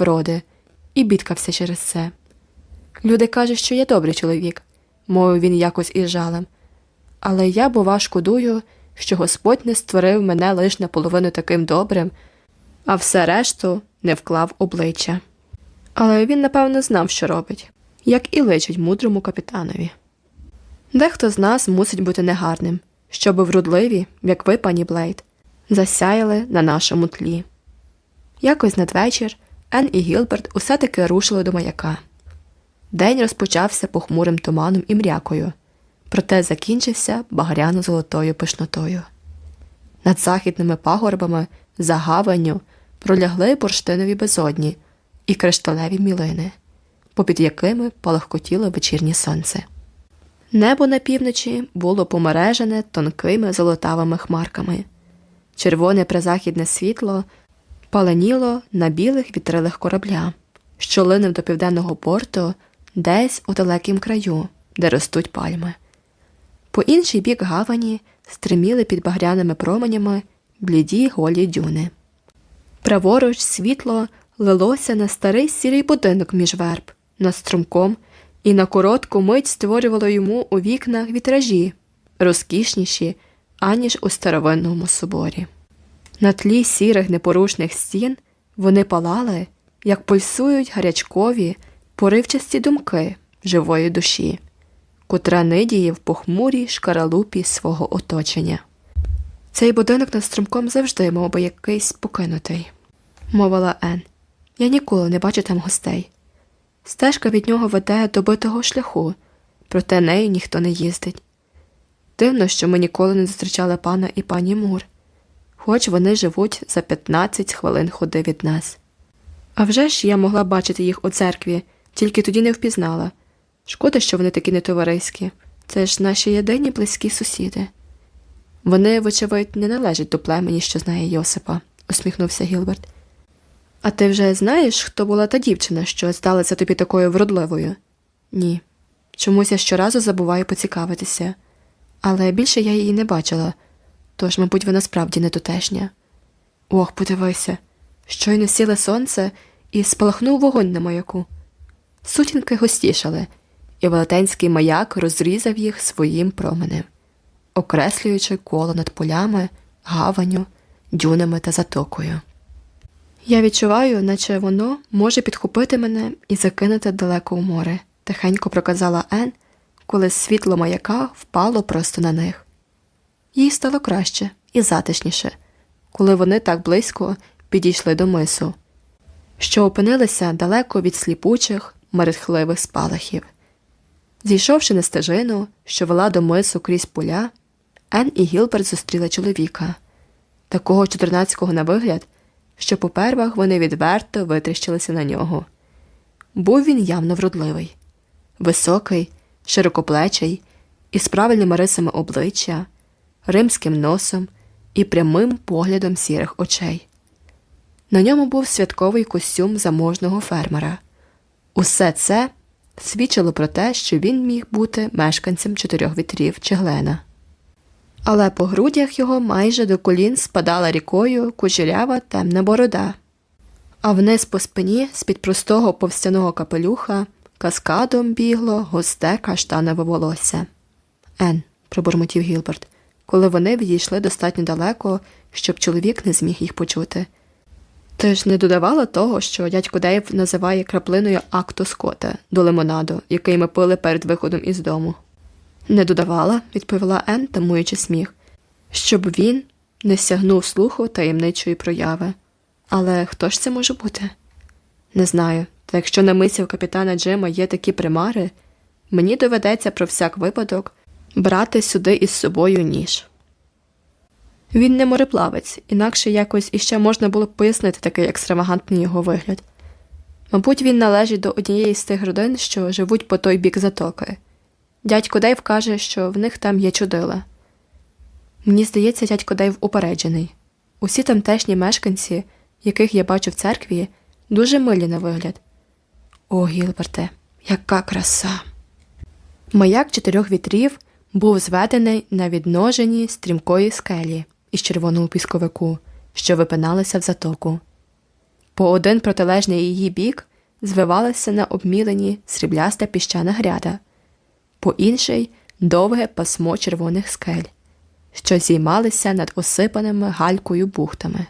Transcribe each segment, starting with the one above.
вроди, і бідкався через це. Люди кажуть, що я добрий чоловік, мовив він якось із жалем. Але я, бува, шкодую, що Господь не створив мене лише наполовину таким добрим, а все решту не вклав обличчя. Але він, напевно, знав, що робить, як і личить мудрому капітанові. Дехто з нас мусить бути негарним, щоби вродливі, як ви, пані Блейд, засяяли на нашому тлі. Якось надвечір Ен і Гілберт усе таки рушили до маяка. День розпочався похмурим туманом і мрякою, проте закінчився багряно золотою пишнотою. Над західними пагорбами за гаванню пролягли бурштинові безодні і кришталеві мілини, попід якими палахкотіло вечірнє сонце. Небо на півночі було помережене тонкими золотавими хмарками, червоне призахідне світло паленіло на білих вітрилах корабля, що линув до південного порту десь у далекім краю, де ростуть пальми. По інший бік гавані стриміли під багряними променями бліді голі дюни. Праворуч світло лилося на старий сірий будинок між верб, над струмком, і на коротку мить створювало йому у вікнах вітражі, розкішніші, аніж у старовинному соборі. На тлі сірих непорушних стін вони палали, як пульсують гарячкові, поривчасті думки живої душі, котра нидіє в похмурій шкаралупі свого оточення. Цей будинок над струмком завжди мов би, якийсь покинутий, мовила Ен. Я ніколи не бачу там гостей. Стежка від нього веде до битого шляху, проте нею ніхто не їздить. Дивно, що ми ніколи не зустрічали пана і пані Мур, хоч вони живуть за 15 хвилин ходи від нас. А вже ж я могла бачити їх у церкві, тільки тоді не впізнала. Шкода, що вони такі нетовариські. Це ж наші єдині близькі сусіди. Вони, вочевидь, не належать до племені, що знає Йосипа, усміхнувся Гілберт. А ти вже знаєш, хто була та дівчина, що здалася тобі такою вродливою? Ні. Чомусь я щоразу забуваю поцікавитися, але більше я її не бачила, тож, мабуть, вона справді не тутешня. Ох, подивися, щойно сіле сонце і спалахнув вогонь на маяку. Сутінки густішали, і велетенський маяк розрізав їх своїм променем, окреслюючи коло над полями, гаваню, дюнами та затокою. Я відчуваю, наче воно може підхопити мене і закинути далеко у море, тихенько проказала Ен, коли світло маяка впало просто на них. Їй стало краще і затишніше, коли вони так близько підійшли до мису, що опинилися далеко від сліпучих, мерехливих спалахів. Зійшовши на стежину, що вела до мису крізь поля, Ен і Гілберт зустріли чоловіка, такого чотирнацького на вигляд що попервах вони відверто витріщилися на нього. Був він явно вродливий, високий, широкоплечий, із правильними рисами обличчя, римським носом і прямим поглядом сірих очей. На ньому був святковий костюм заможного фермера. Усе це свідчило про те, що він міг бути мешканцем чотирьох вітрів Чеглена але по грудях його майже до колін спадала рікою кучерява темна борода, а вниз по спині з під простого повстяного капелюха каскадом бігло густе каштанове волосся. Ен, пробурмотів Гілберт, коли вони відійшли достатньо далеко, щоб чоловік не зміг їх почути. Ти ж не додавала того, що дядько Дейв називає краплиною акту скота до лимонаду, який ми пили перед виходом із дому. Не додавала, відповіла Ен, тамуючи сміх, щоб він не сягнув слуху таємничої прояви. Але хто ж це може бути? Не знаю, та якщо на мисі у капітана Джима є такі примари, мені доведеться про всяк випадок брати сюди із собою ніж. Він не мореплавець, інакше якось іще можна було б пояснити такий екстравагантний його вигляд. Мабуть, він належить до однієї з тих родин, що живуть по той бік затоки. Дядько Дейв каже, що в них там є чудила. Мені здається, дядько Дейв упереджений. Усі тамтешні мешканці, яких я бачу в церкві, дуже милі на вигляд. О, Гілберте, яка краса! Маяк чотирьох вітрів був зведений на відноженні стрімкої скелі із червоного пісковику, що випиналися в затоку. По один протилежний її бік звивалася на обмілені срібляста піщана гряда, по інший довге пасмо червоних скель, що зіймалися над осипаними галькою бухтами.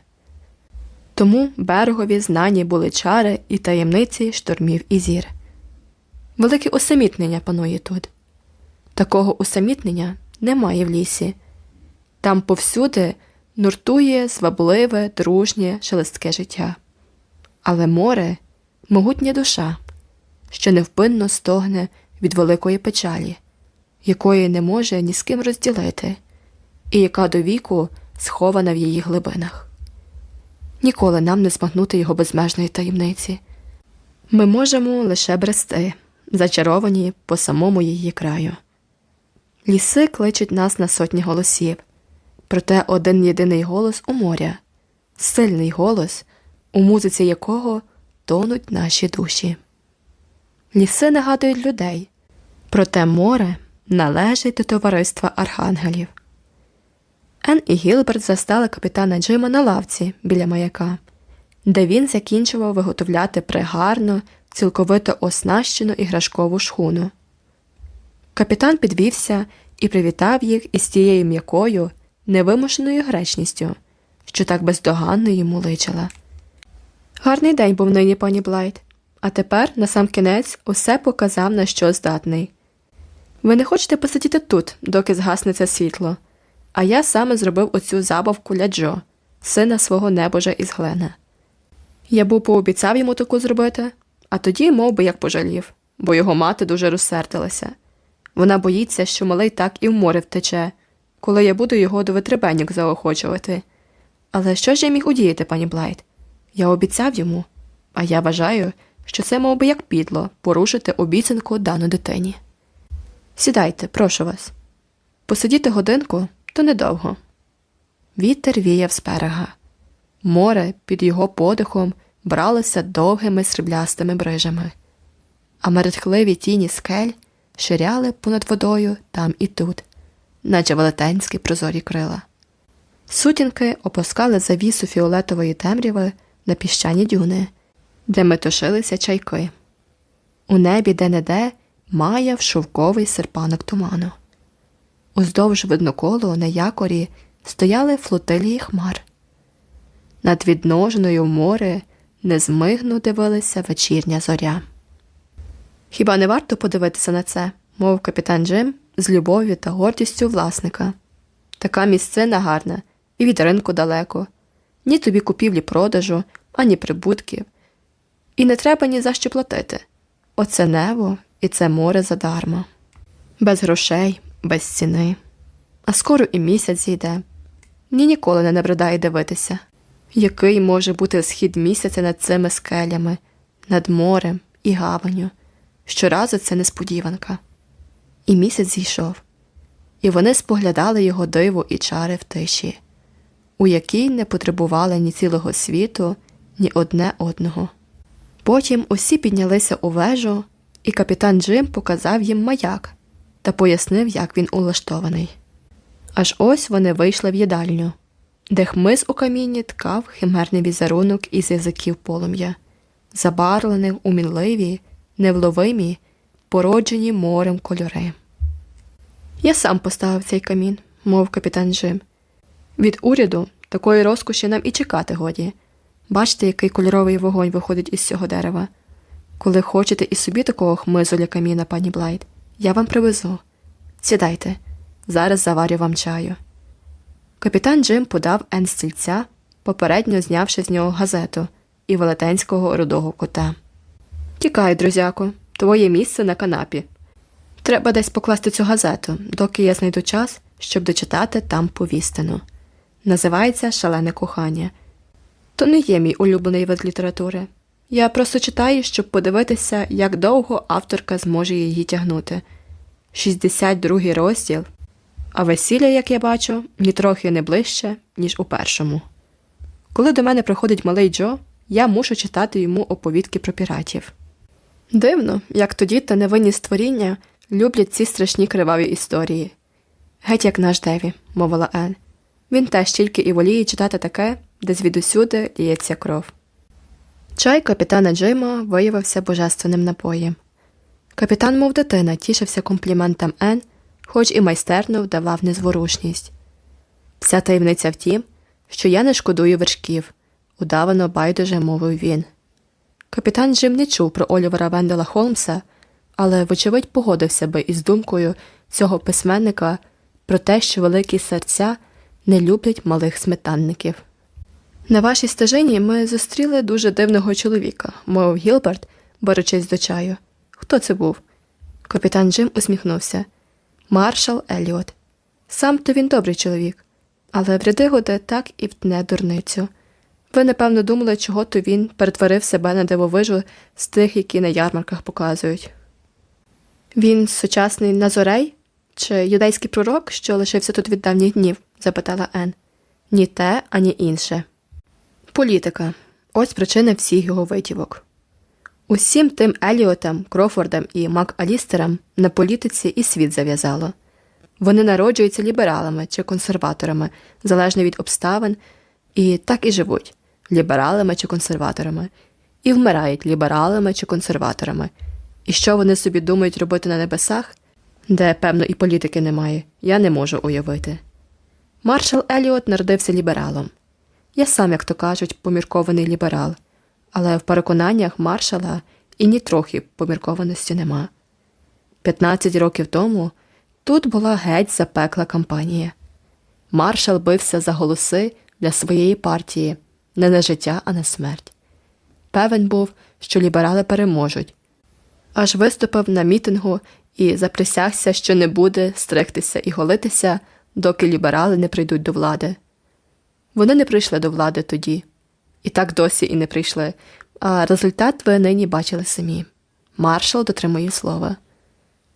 Тому берегові знані були чари і таємниці штормів і зір. Велике усамітнення панує тут. Такого усамітнення немає в лісі. Там повсюди нуртує звабливе, дружнє, шелестке життя. Але море могутня душа, що невпинно стогне від великої печалі, якої не може ні з ким розділити, і яка до віку схована в її глибинах. Ніколи нам не змагнути його безмежної таємниці. Ми можемо лише брести, зачаровані по самому її краю. Ліси кличуть нас на сотні голосів, проте один єдиний голос у моря, сильний голос, у музиці якого тонуть наші душі. Ліси нагадують людей, проте море належить до товариства архангелів. Ен і Гілберт застали капітана Джима на лавці біля маяка, де він закінчував виготовляти пригарну, цілковито оснащену іграшкову шхуну. Капітан підвівся і привітав їх із тією м'якою, невимушеною гречністю, що так бездоганно йому личила. Гарний день був нині, пані Блайт, а тепер, на сам кінець, усе показав, на що здатний. Ви не хочете посидіти тут, доки згаснеться світло, а я саме зробив оцю забавку для Джо, сина свого небожа із Глена. Я був пообіцяв йому таку зробити, а тоді мов би, як пожалів, бо його мати дуже розсердилася. Вона боїться, що малий так і в море втече, коли я буду його до витребеньок заохочувати. Але що ж я міг удіяти, пані Блайт? Я обіцяв йому, а я вважаю, що це мов би, як підло порушити обіцянку дану дитині. Сідайте, прошу вас. Посидіти годинку то недовго. Вітер віяв з берега. Море під його подихом бралося довгими сріблястими брижами, а мерехтливі тіні скель ширяли понад водою там і тут, наче велетенські прозорі крила. Сутінки опускали завісу фіолетової темряви на піщані дюни, де метушилися чайки. У небі де-не-де маяв шовковий серпанок туману. Уздовж видноколу на якорі стояли флотилії хмар. Над відноженою в море незмигно дивилася вечірня зоря. Хіба не варто подивитися на це, мов капітан Джим з любов'ю та гордістю власника. Така місцина гарна, і від ринку далеко, ні тобі купівлі продажу, ані прибутків. І не треба ні за що платити. Оце небо і це море задарма. Без грошей, без ціни. А скоро і місяць зійде. Ні ніколи не набридає дивитися, який може бути схід місяця над цими скелями, над морем і гаванню. Щоразу це несподіванка. І місяць зійшов, і вони споглядали його диво і чари в тиші, у якій не потребували ні цілого світу, ні одне одного. Потім усі піднялися у вежу, і капітан Джим показав їм маяк та пояснив, як він улаштований. Аж ось вони вийшли в їдальню, де хмиз у камінні ткав химерний візерунок із язиків полум'я, забарвлених у мінливі, невловимі, породжені морем кольори. Я сам поставив цей камін, мов капітан Джим. Від уряду такої розкоші нам і чекати годі. Бачите, який кольоровий вогонь виходить із цього дерева. Коли хочете і собі такого хмизу для каміна, пані Блайт, я вам привезу. Сідайте, зараз заварю вам чаю. Капітан Джим подав Ен стільця, попередньо знявши з нього газету і велетенського рудого кота. Тікай, друзяко, твоє місце на канапі. Треба десь покласти цю газету, доки я знайду час, щоб дочитати там повістину. Називається Шалене кохання. То не є мій улюблений вид літератури. Я просто читаю, щоб подивитися, як довго авторка зможе її тягнути. 62-й розділ, а весілля, як я бачу, нітрохи не ближче, ніж у першому. Коли до мене приходить малий Джо, я мушу читати йому оповідки про піратів. Дивно, як тоді та невинні створіння люблять ці страшні криваві історії. Геть як наш Деві, мовила Ен. Він теж тільки і воліє читати таке, де звідусюди ліється кров. Чай капітана Джима виявився божественним напоєм. Капітан, мов дитина, тішився компліментам Ен, хоч і майстерно вдавав незворушність. Вся таємниця в тім, що я не шкодую вершків, удавано байдуже мовив він. Капітан Джим не чув про Олівера Вендела Холмса, але, вочевидь, погодився би із думкою цього письменника про те, що великі серця не люблять малих сметанників. На вашій стежині ми зустріли дуже дивного чоловіка, мовив Гілберт, беручись до чаю. Хто це був? Капітан Джим усміхнувся. Маршал Еліот. Сам то він добрий чоловік, але в ряди так і втне дурницю. Ви, напевно, думали, чого то він перетворив себе на дивовижу з тих, які на ярмарках показують. Він сучасний Назорей чи юдейський пророк, що лишився тут від давніх днів? запитала Ен. Ні те, ані інше. Політика ось причина всіх його витівок. Усім тим Еліотам, Крофордам і Мак Алістерам на політиці і світ зав'язало. Вони народжуються лібералами чи консерваторами, залежно від обставин, і так і живуть лібералами чи консерваторами, і вмирають лібералами чи консерваторами. І що вони собі думають робити на небесах, де, певно, і політики немає, я не можу уявити. Маршал Еліот народився лібералом. Я сам, як то кажуть, поміркований ліберал, але в переконаннях маршала і ні трохи поміркованості нема. 15 років тому тут була геть запекла кампанія. Маршал бився за голоси для своєї партії не на життя, а на смерть. Певен був, що ліберали переможуть, аж виступив на мітингу і заприсягся, що не буде стригтися і голитися, доки ліберали не прийдуть до влади. Вони не прийшли до влади тоді, і так досі і не прийшли, а результат ви нині бачили самі. Маршал дотримує слова.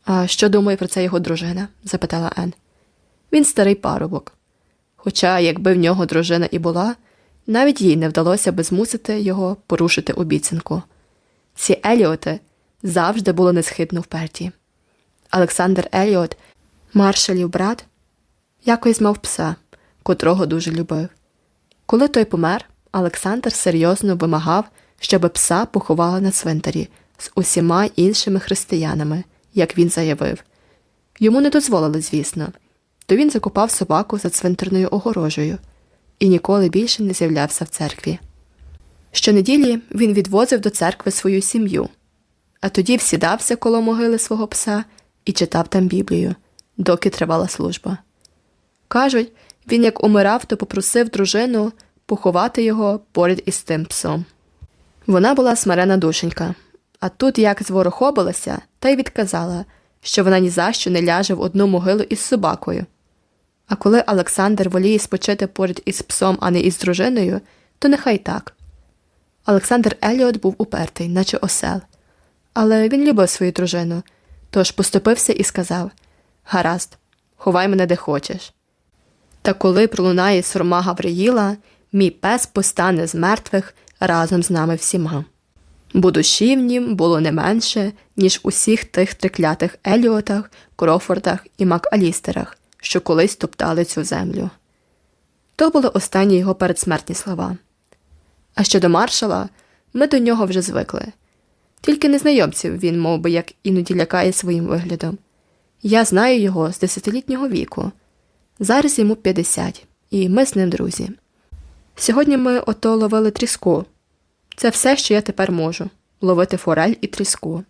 А що думає про це його дружина? запитала Ен. Він старий парубок. Хоча, якби в нього дружина і була, навіть їй не вдалося би змусити його порушити обіцянку. Ці Еліоти завжди були несхитно вперті. Олександр Еліот, маршалів брат, якось мав пса, котрого дуже любив. Коли той помер, Олександр серйозно вимагав, щоб пса поховали на цвинтарі з усіма іншими християнами, як він заявив. Йому не дозволили, звісно, то він закопав собаку за цвинтарною огорожею і ніколи більше не з'являвся в церкві. Щонеділі він відвозив до церкви свою сім'ю, а тоді всідався коло могили свого пса і читав там Біблію, доки тривала служба. Кажуть, він, як умирав, то попросив дружину поховати його поряд із тим псом. Вона була смирена душенька, а тут як зворохобилася, та й відказала, що вона ні за що не ляже в одну могилу із собакою. А коли Олександр воліє спочити поряд із псом, а не із дружиною, то нехай так. Олександр Еліот був упертий, наче осел, але він любив свою дружину, тож поступився і сказав Гаразд, ховай мене де хочеш. Та коли пролунає сурма Гавриїла, мій пес постане з мертвих разом з нами всіма. Бо душі в нім було не менше, ніж усіх тих триклятих Еліотах, Крофордах і Макалістерах, що колись топтали цю землю. То були останні його передсмертні слова. А щодо маршала, ми до нього вже звикли. Тільки незнайомців він, мов би, як іноді лякає своїм виглядом. Я знаю його з десятилітнього віку. Зараз йому 50, і ми з ним друзі. Сьогодні ми ото ловили тріску. Це все, що я тепер можу ловити форель і тріску.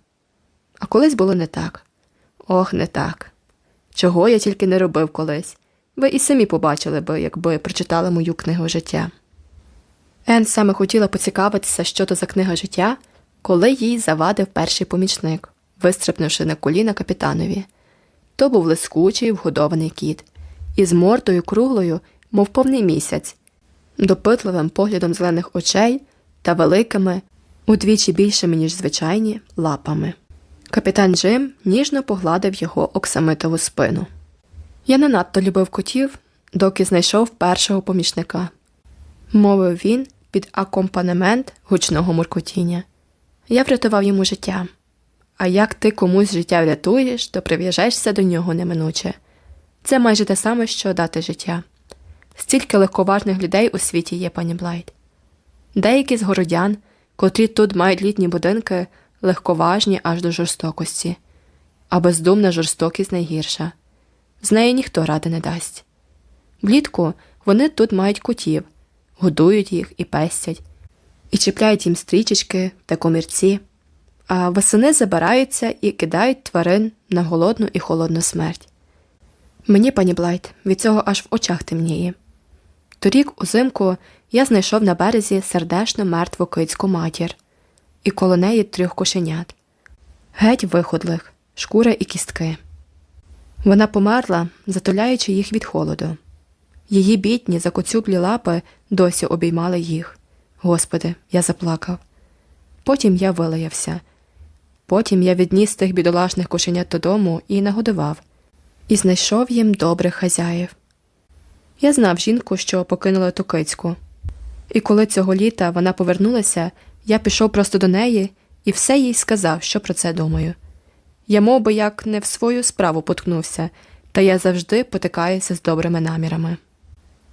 А колись було не так. Ох, не так. Чого я тільки не робив колись. Ви і самі побачили би, якби прочитали мою книгу життя. Ен саме хотіла поцікавитися, що то за книга життя, коли їй завадив перший помічник, вистрипнувши на коліна капітанові. То був лискучий вгодований кіт, із мордою круглою, мов повний місяць, допитливим поглядом зелених очей та великими, удвічі більшими, ніж звичайні, лапами. Капітан Джим ніжно погладив його оксамитову спину. Я не надто любив котів, доки знайшов першого помічника, мовив він під акомпанемент гучного муркотіння. Я врятував йому життя. А як ти комусь життя врятуєш, то прив'яжешся до нього неминуче. Це майже те саме, що дати життя. Стільки легковажних людей у світі є, пані Блайт. Деякі з городян, котрі тут мають літні будинки, легковажні аж до жорстокості, а бездумна жорстокість найгірша. З неї ніхто ради не дасть. Влітку вони тут мають котів, годують їх і пестять, і чіпляють їм стрічечки та комірці, а восени забираються і кидають тварин на голодну і холодну смерть. Мені, пані Блайт, від цього аж в очах темніє. Торік, узимку, я знайшов на березі сердечно мертву кицьку матір, і коло неї трьох кошенят, геть виходлих, шкура і кістки. Вона померла, затуляючи їх від холоду. Її бідні, закоцюблі лапи досі обіймали їх. Господи, я заплакав. Потім я вилаявся. Потім я відніс тих бідолашних кошенят додому і нагодував, і знайшов їм добрих хазяїв. Я знав жінку, що покинула ту кицьку. І коли цього літа вона повернулася, я пішов просто до неї і все їй сказав, що про це думаю. Я мов би, як не в свою справу поткнувся, та я завжди потикаюся з добрими намірами.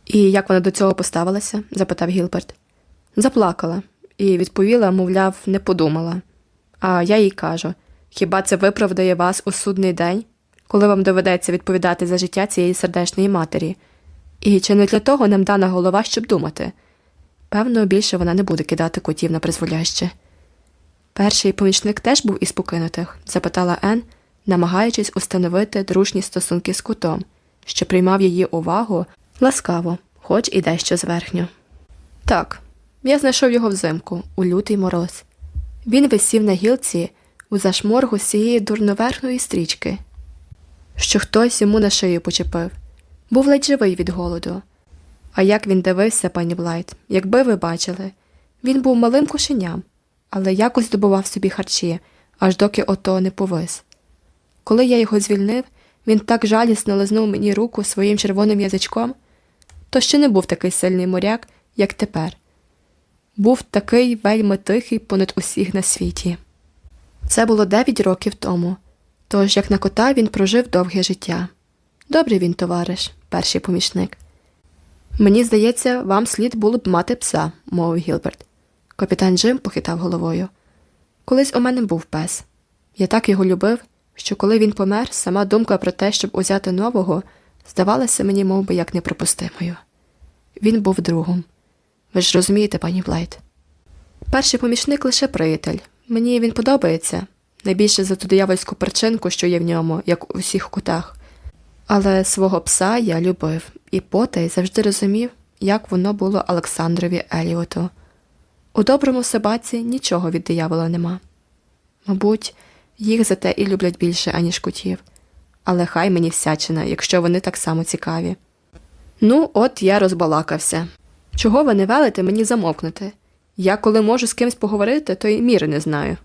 І як вона до цього поставилася? запитав Гілберт. Заплакала і відповіла, мовляв, не подумала. А я їй кажу хіба це виправдає вас у судний день, коли вам доведеться відповідати за життя цієї сердечної матері? І чи не для того нам дана голова, щоб думати? Певно, більше вона не буде кидати котів на призволяще. Перший помічник теж був із покинутих? запитала Ен, намагаючись установити дружні стосунки з кутом, що приймав її увагу ласкаво, хоч і дещо зверхньо. Так, я знайшов його взимку, у лютий мороз. Він висів на гілці у зашморгу з цієї дурноверхної стрічки, що хтось йому на шию почепив, був ледь живий від голоду. А як він дивився, пані Блайт, якби ви бачили, він був малим кошеням, але якось здобував собі харчі, аж доки ото не повис. Коли я його звільнив, він так жалісно лизнув мені руку своїм червоним язичком, то ще не був такий сильний моряк, як тепер. Був такий вельми тихий понад усіх на світі. Це було дев'ять років тому, тож як на кота він прожив довге життя. Добрий він, товариш, перший помічник. Мені здається, вам слід було б мати пса, мовив Гілберт. Капітан Джим похитав головою. Колись у мене був пес. Я так його любив, що коли він помер, сама думка про те, щоб узяти нового, здавалася мені мов би, як неприпустимою. Він був другом. Ви ж розумієте, пані Блайт. Перший помічник лише приятель. Мені він подобається найбільше за ту диявольську перчинку, що є в ньому, як у всіх кутах. Але свого пса я любив, і потай завжди розумів, як воно було Олександрові Еліоту. У доброму собаці нічого від диявола нема. Мабуть, їх за те і люблять більше, аніж котів, але хай мені всячина, якщо вони так само цікаві. Ну, от я розбалакався. Чого ви не велите мені замовкнути? Я, коли можу з кимось поговорити, то й міри не знаю.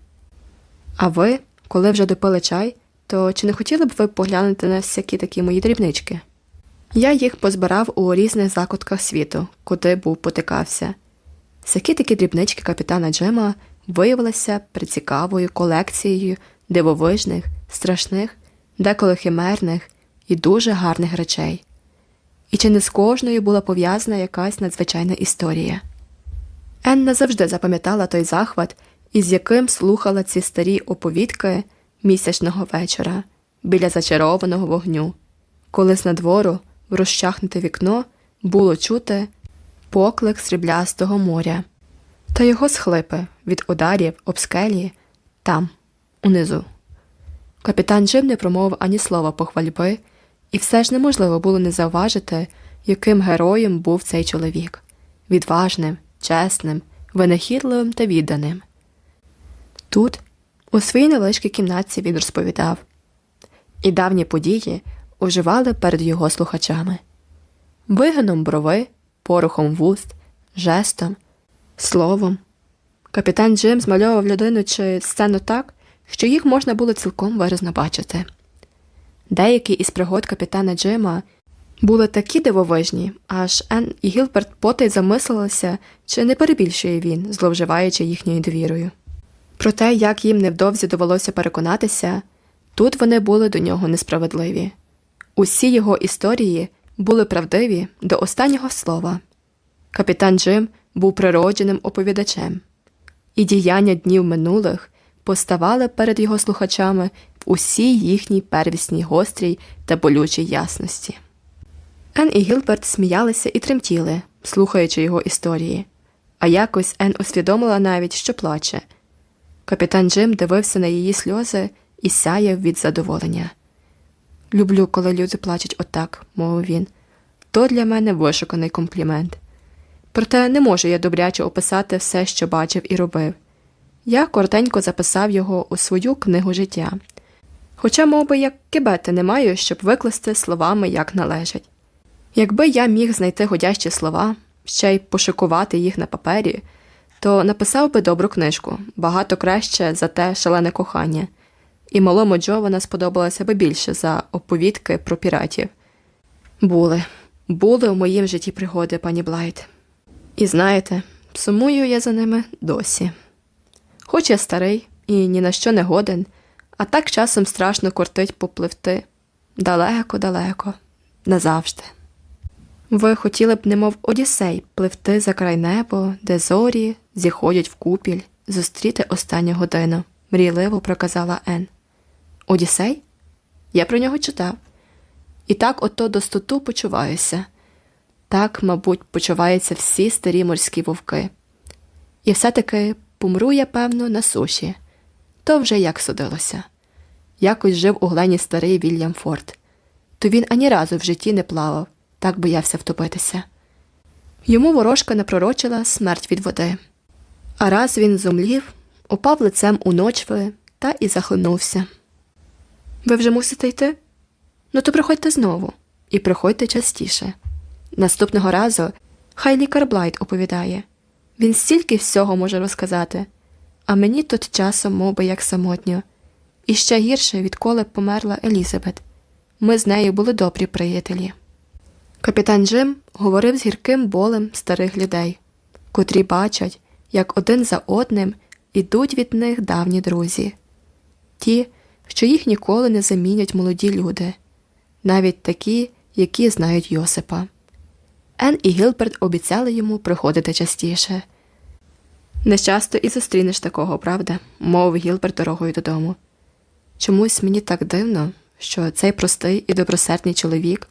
А ви, коли вже допили чай, то чи не хотіли б ви поглянути на всякі такі мої дрібнички? Я їх позбирав у різних закутках світу, куди був потикався. Всякі такі дрібнички капітана Джема виявилися прицікавою колекцією дивовижних, страшних, деколи химерних і дуже гарних речей. І чи не з кожною була пов'язана якась надзвичайна історія? Енна завжди запам'ятала той захват, із яким слухала ці старі оповідки місячного вечора біля зачарованого вогню, коли з надвору в розчахнуте вікно було чути поклик сріблястого моря та його схлипи від ударів об скелі там, унизу. Капітан Джим не промовив ані слова похвальби, і все ж неможливо було не зауважити, яким героєм був цей чоловік відважним, чесним, винахідливим та відданим. Тут, у своїй невеличкій кімнатці, він розповідав, і давні події оживали перед його слухачами вигином брови, порухом вуст, жестом, словом. Капітан Джим змальовував людину чи сцену так, що їх можна було цілком виразно бачити. Деякі із пригод капітана Джима були такі дивовижні, аж Ен і Гілберт потай замислилися, чи не перебільшує він, зловживаючи їхньою довірою. Про те, як їм невдовзі довелося переконатися, тут вони були до нього несправедливі. Усі його історії були правдиві до останнього слова. Капітан Джим був природженим оповідачем. і діяння днів минулих поставали перед його слухачами в усій їхній первісній гострій та болючій ясності. Ен і Гілберт сміялися і тремтіли, слухаючи його історії, а якось Ен усвідомила навіть, що плаче. Капітан Джим дивився на її сльози і сяяв від задоволення. Люблю, коли люди плачуть отак, мовив він. То для мене вишуканий комплімент. Проте не можу я добряче описати все, що бачив і робив. Я коротенько записав його у свою книгу життя. Хоча, мов би, як кибети не маю, щоб викласти словами як належить. Якби я міг знайти годящі слова, ще й пошикувати їх на папері, то написав би добру книжку, багато краще за те шалене кохання, і малому Джо вона сподобалася би більше за оповідки про піратів. Були, були у моїм житті пригоди, пані Блайт. І знаєте, сумую я за ними досі. Хоч я старий і ні на що не годен, а так часом страшно кортить попливти далеко-далеко, назавжди. Ви хотіли б, немов Одіссей, пливти за край небо, де зорі зіходять в купіль, зустріти останню годину, мрійливо проказала Ен. Одіссей? Я про нього читав. І так ото достоту почуваюся. Так, мабуть, почуваються всі старі морські вовки. І все-таки помру я, певно, на суші. То вже як судилося. Якось жив у глені старий Вільям Форд. То він ані разу в житті не плавав, так боявся втопитися. Йому ворожка напророчила смерть від води. А раз він зумлів, упав лицем у ночви та і захлинувся. Ви вже мусите йти? Ну, то приходьте знову і приходьте частіше. Наступного разу хай лікар Блайт оповідає він стільки всього може розказати, а мені тут часом мов би, як самотньо, і ще гірше, відколи померла Елізабет. Ми з нею були добрі приятелі. Капітан Джим говорив з гірким болем старих людей, котрі бачать, як один за одним ідуть від них давні друзі, ті, що їх ніколи не замінять молоді люди, навіть такі, які знають Йосипа. Ен і Гілберт обіцяли йому приходити частіше. Не часто і зустрінеш такого, правда? мовив Гілберт дорогою додому. Чомусь мені так дивно, що цей простий і добросердний чоловік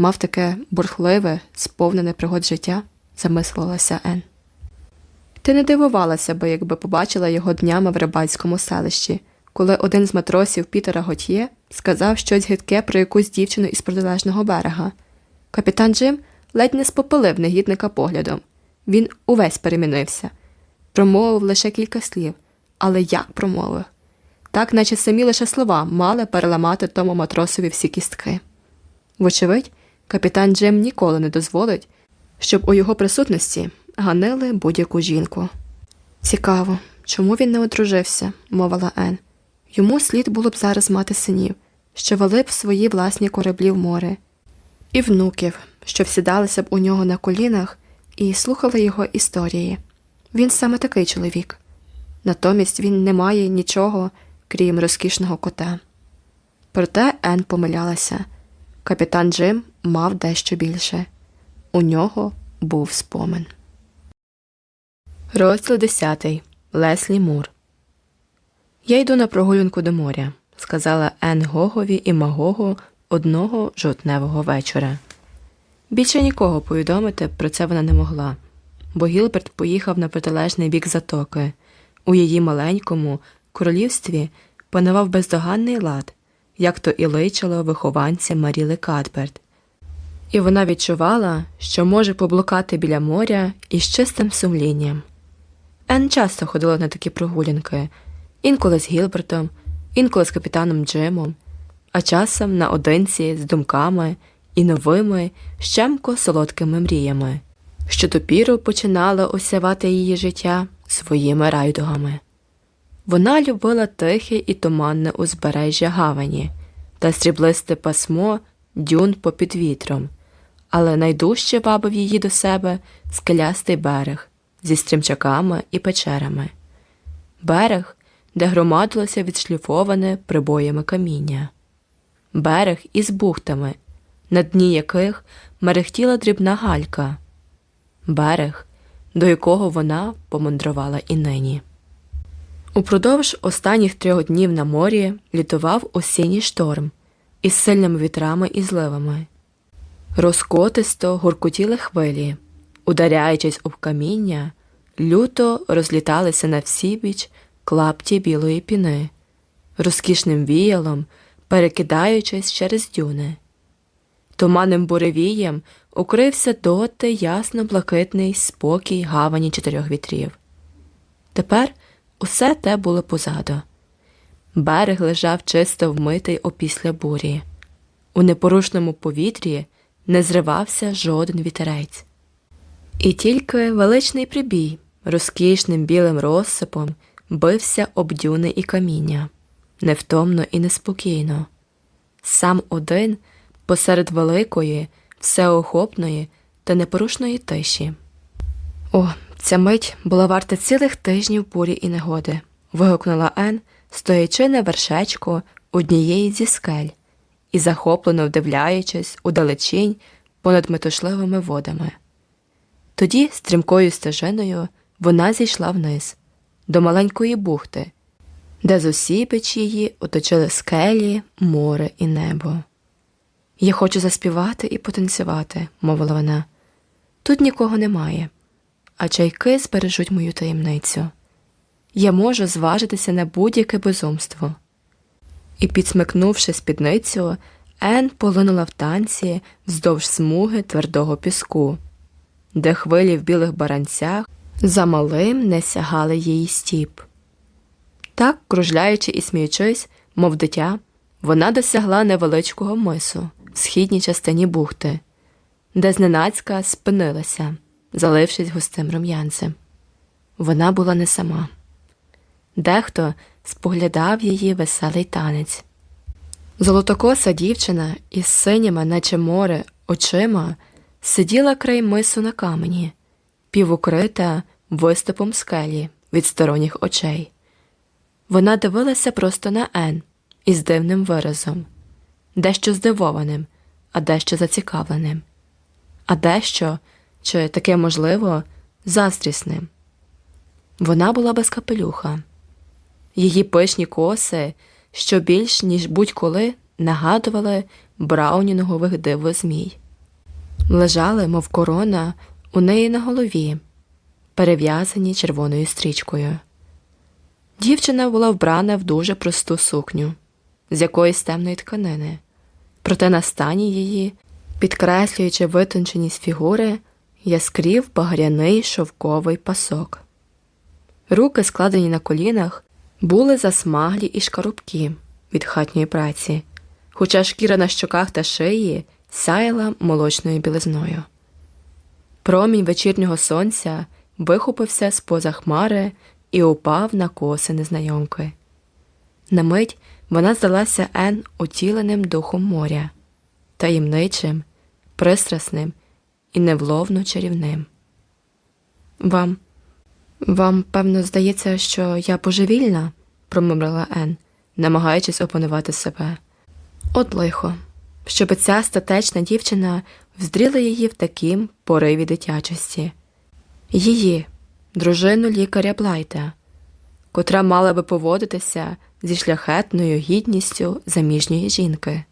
мав таке бурхливе, сповнене пригод життя, замислилася Ен. Ти не дивувалася би, якби побачила його днями в рибальському селищі, коли один з матросів Пітера Готьє сказав щось гидке про якусь дівчину із протилежного берега. Капітан Джим ледь не спопилив негідника поглядом. Він увесь перемінився, промовив лише кілька слів, але як промовив? Так, наче самі лише слова мали переламати тому матросові всі кістки. Вочевидь, капітан Джим ніколи не дозволить, щоб у його присутності ганили будь-яку жінку. Цікаво, чому він не одружився, мовила Ен. Йому слід було б зараз мати синів, що вели б свої власні кораблі в море, і внуків, що всідалися б у нього на колінах і слухали його історії. Він саме такий чоловік. Натомість він не має нічого, крім розкішного кота. Проте Ен помилялася. Капітан Джим мав дещо більше. У нього був спомин. Розділ 10. Леслі Мур. Я йду на прогулянку до моря, сказала Ен Гогові і Магогу одного жовтневого вечора. Більше нікого повідомити про це вона не могла, бо Гілберт поїхав на протилежний бік затоки. У її маленькому королівстві панував бездоганний лад, як то і личило вихованця Маріли Кадберт. І вона відчувала, що може поблукати біля моря із чистим сумлінням. Ен часто ходила на такі прогулянки, інколи з Гілбертом, інколи з капітаном Джимом, а часом наодинці з думками і новими, щемко солодкими мріями, що допіру починали осявати її життя своїми райдугами. Вона любила тихе і туманне узбережжя гавані та сріблисте пасмо дюн попід вітром, але найдужче вабив її до себе скелястий берег зі стрімчаками і печерами, берег, де громадилося відшліфоване прибоями каміння, берег із бухтами, на дні яких мерехтіла дрібна галька, берег, до якого вона помандрувала і нині. Упродовж останніх трьох днів на морі літував осінній шторм із сильними вітрами і зливами. Розкотисто гуркотіли хвилі, ударяючись об каміння, люто розліталися на всібіч клапті білої піни, розкішним віялом, перекидаючись через дюни. Туманним буревієм укрився доти ясно блакитний спокій гавані чотирьох вітрів. Тепер усе те було позаду. Берег лежав чисто вмитий опісля бурі. У непорушному повітрі не зривався жоден вітерець. І тільки величний прибій розкішним білим розсипом бився об дюни і каміння, невтомно і неспокійно. Сам один посеред великої, всеохопної та непорушної тиші. О, ця мить була варта цілих тижнів бурі і негоди. вигукнула Ен, стоячи на вершечку однієї зі скель і захоплено вдивляючись у далечінь понад метушливими водами. Тоді, стрімкою стежиною, вона зійшла вниз, до маленької бухти, де з усіпич її оточили скелі, море і небо. Я хочу заспівати і потанцювати, мовила вона. Тут нікого немає, а чайки збережуть мою таємницю. Я можу зважитися на будь-яке безумство. І, підсмикнувши спідницю, Ен полинула в танці вздовж смуги твердого піску, де хвилі в білих баранцях замалим не сягали її стіп. Так, кружляючи і сміючись, мов дитя, вона досягла невеличкого мису в східній частині бухти, де зненацька спинилася, залившись густим рум'янцем. Вона була не сама. Дехто споглядав її веселий танець. Золотокоса дівчина із синіми, наче море, очима сиділа край мису на камені, півукрита виступом скелі від сторонніх очей. Вона дивилася просто на Ен із дивним виразом, дещо здивованим, а дещо зацікавленим, а дещо, чи таке можливо, заздрісним. Вона була без капелюха. Її пишні коси, що більш ніж будь-коли нагадували браунінгових дивозмій. Лежали, мов корона, у неї на голові, перев'язані червоною стрічкою. Дівчина була вбрана в дуже просту сукню з якоїсь темної тканини, проте на стані її, підкреслюючи витонченість фігури, яскрів багряний шовковий пасок. Руки, складені на колінах, були засмаглі і шкарубкі від хатньої праці, хоча шкіра на щоках та шиї сяяла молочною білизною. Промінь вечірнього сонця вихопився з поза хмари і упав на коси незнайомки. На мить вона здалася Ен утіленим духом моря, таємничим, пристрасним і невловно чарівним. Вам вам, певно, здається, що я божевільна, промовила Ен, намагаючись опанувати себе. От лихо, щоб ця статечна дівчина вздріла її в такім пориві дитячості, її, дружину лікаря Блайта, котра мала би поводитися зі шляхетною гідністю заміжньої жінки.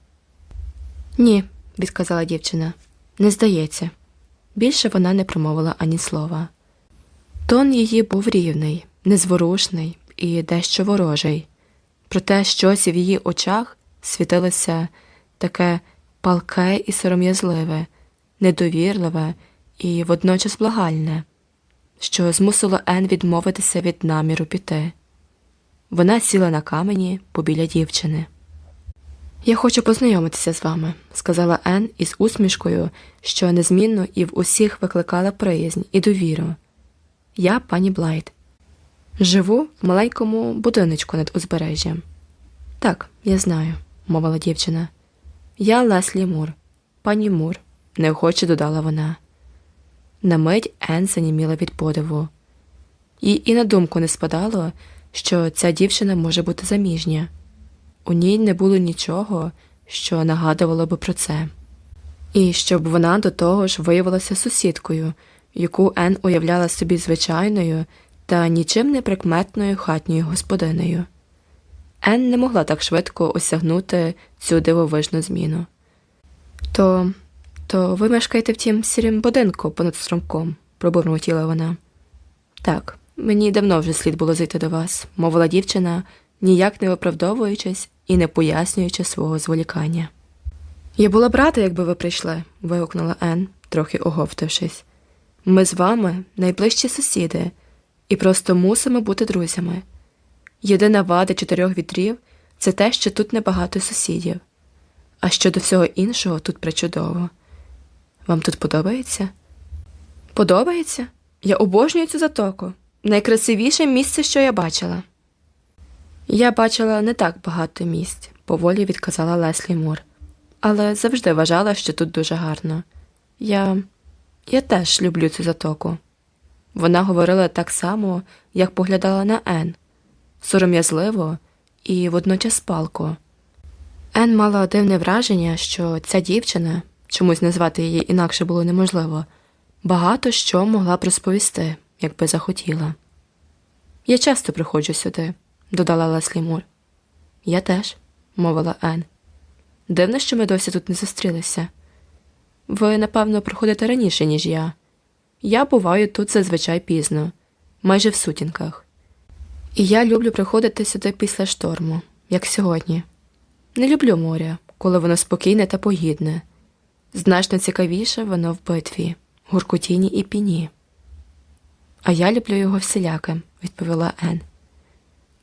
Ні, відказала дівчина, не здається. Більше вона не промовила ані слова. Тон її був рівний, незворушний і дещо ворожий, проте щось в її очах світилося таке палке і сором'язливе, недовірливе і водночас благальне, що змусило Ен відмовитися від наміру піти. Вона сіла на камені побіля дівчини. Я хочу познайомитися з вами, сказала Ен із усмішкою, що незмінно і в усіх викликала приязнь і довіру. Я пані Блайт. Живу в маленькому будиночку над узбережжям. Так, я знаю, мовила дівчина. Я Леслі Мур, пані Мур, неохоче додала вона. На мить Ен заніміла від подиву. Їй і на думку не спадало, що ця дівчина може бути заміжня. У ній не було нічого, що нагадувало би про це, і щоб вона до того ж виявилася сусідкою, яку Ен уявляла собі звичайною, та нічим не прикметною хатньою господинею. Ен не могла так швидко осягнути цю дивовижну зміну. То, то ви мешкаєте в тім сірім будинку понад стромком, пробурмотіла вона. Так, мені давно вже слід було зайти до вас, мовила дівчина, ніяк не виправдовуючись і не пояснюючи свого зволікання. Я була б рада, якби ви прийшли, вигукнула Ен, трохи оговтавшись. Ми з вами найближчі сусіди, і просто мусимо бути друзями. Єдина вада чотирьох вітрів це те, що тут небагато сусідів. А щодо всього іншого тут причудово. Вам тут подобається? Подобається? Я обожнюю цю затоку. Найкрасивіше місце, що я бачила. Я бачила не так багато місць, поволі відказала Леслі Мур, але завжди вважала, що тут дуже гарно. Я Я теж люблю цю затоку. Вона говорила так само, як поглядала на Ен, сором'язливо і водночас палко. Ен мала дивне враження, що ця дівчина, чомусь назвати її інакше було неможливо, багато що могла б розповісти, якби захотіла. Я часто приходжу сюди, додала Леслі Мур. Я теж, мовила Ен. Дивно, що ми досі тут не зустрілися. Ви, напевно, приходите раніше, ніж я. Я буваю тут зазвичай пізно, майже в сутінках. І я люблю приходити сюди після шторму, як сьогодні. Не люблю моря, коли воно спокійне та погідне. Значно цікавіше воно в битві, гуркотіні і піні. А я люблю його всіляке, відповіла Ен.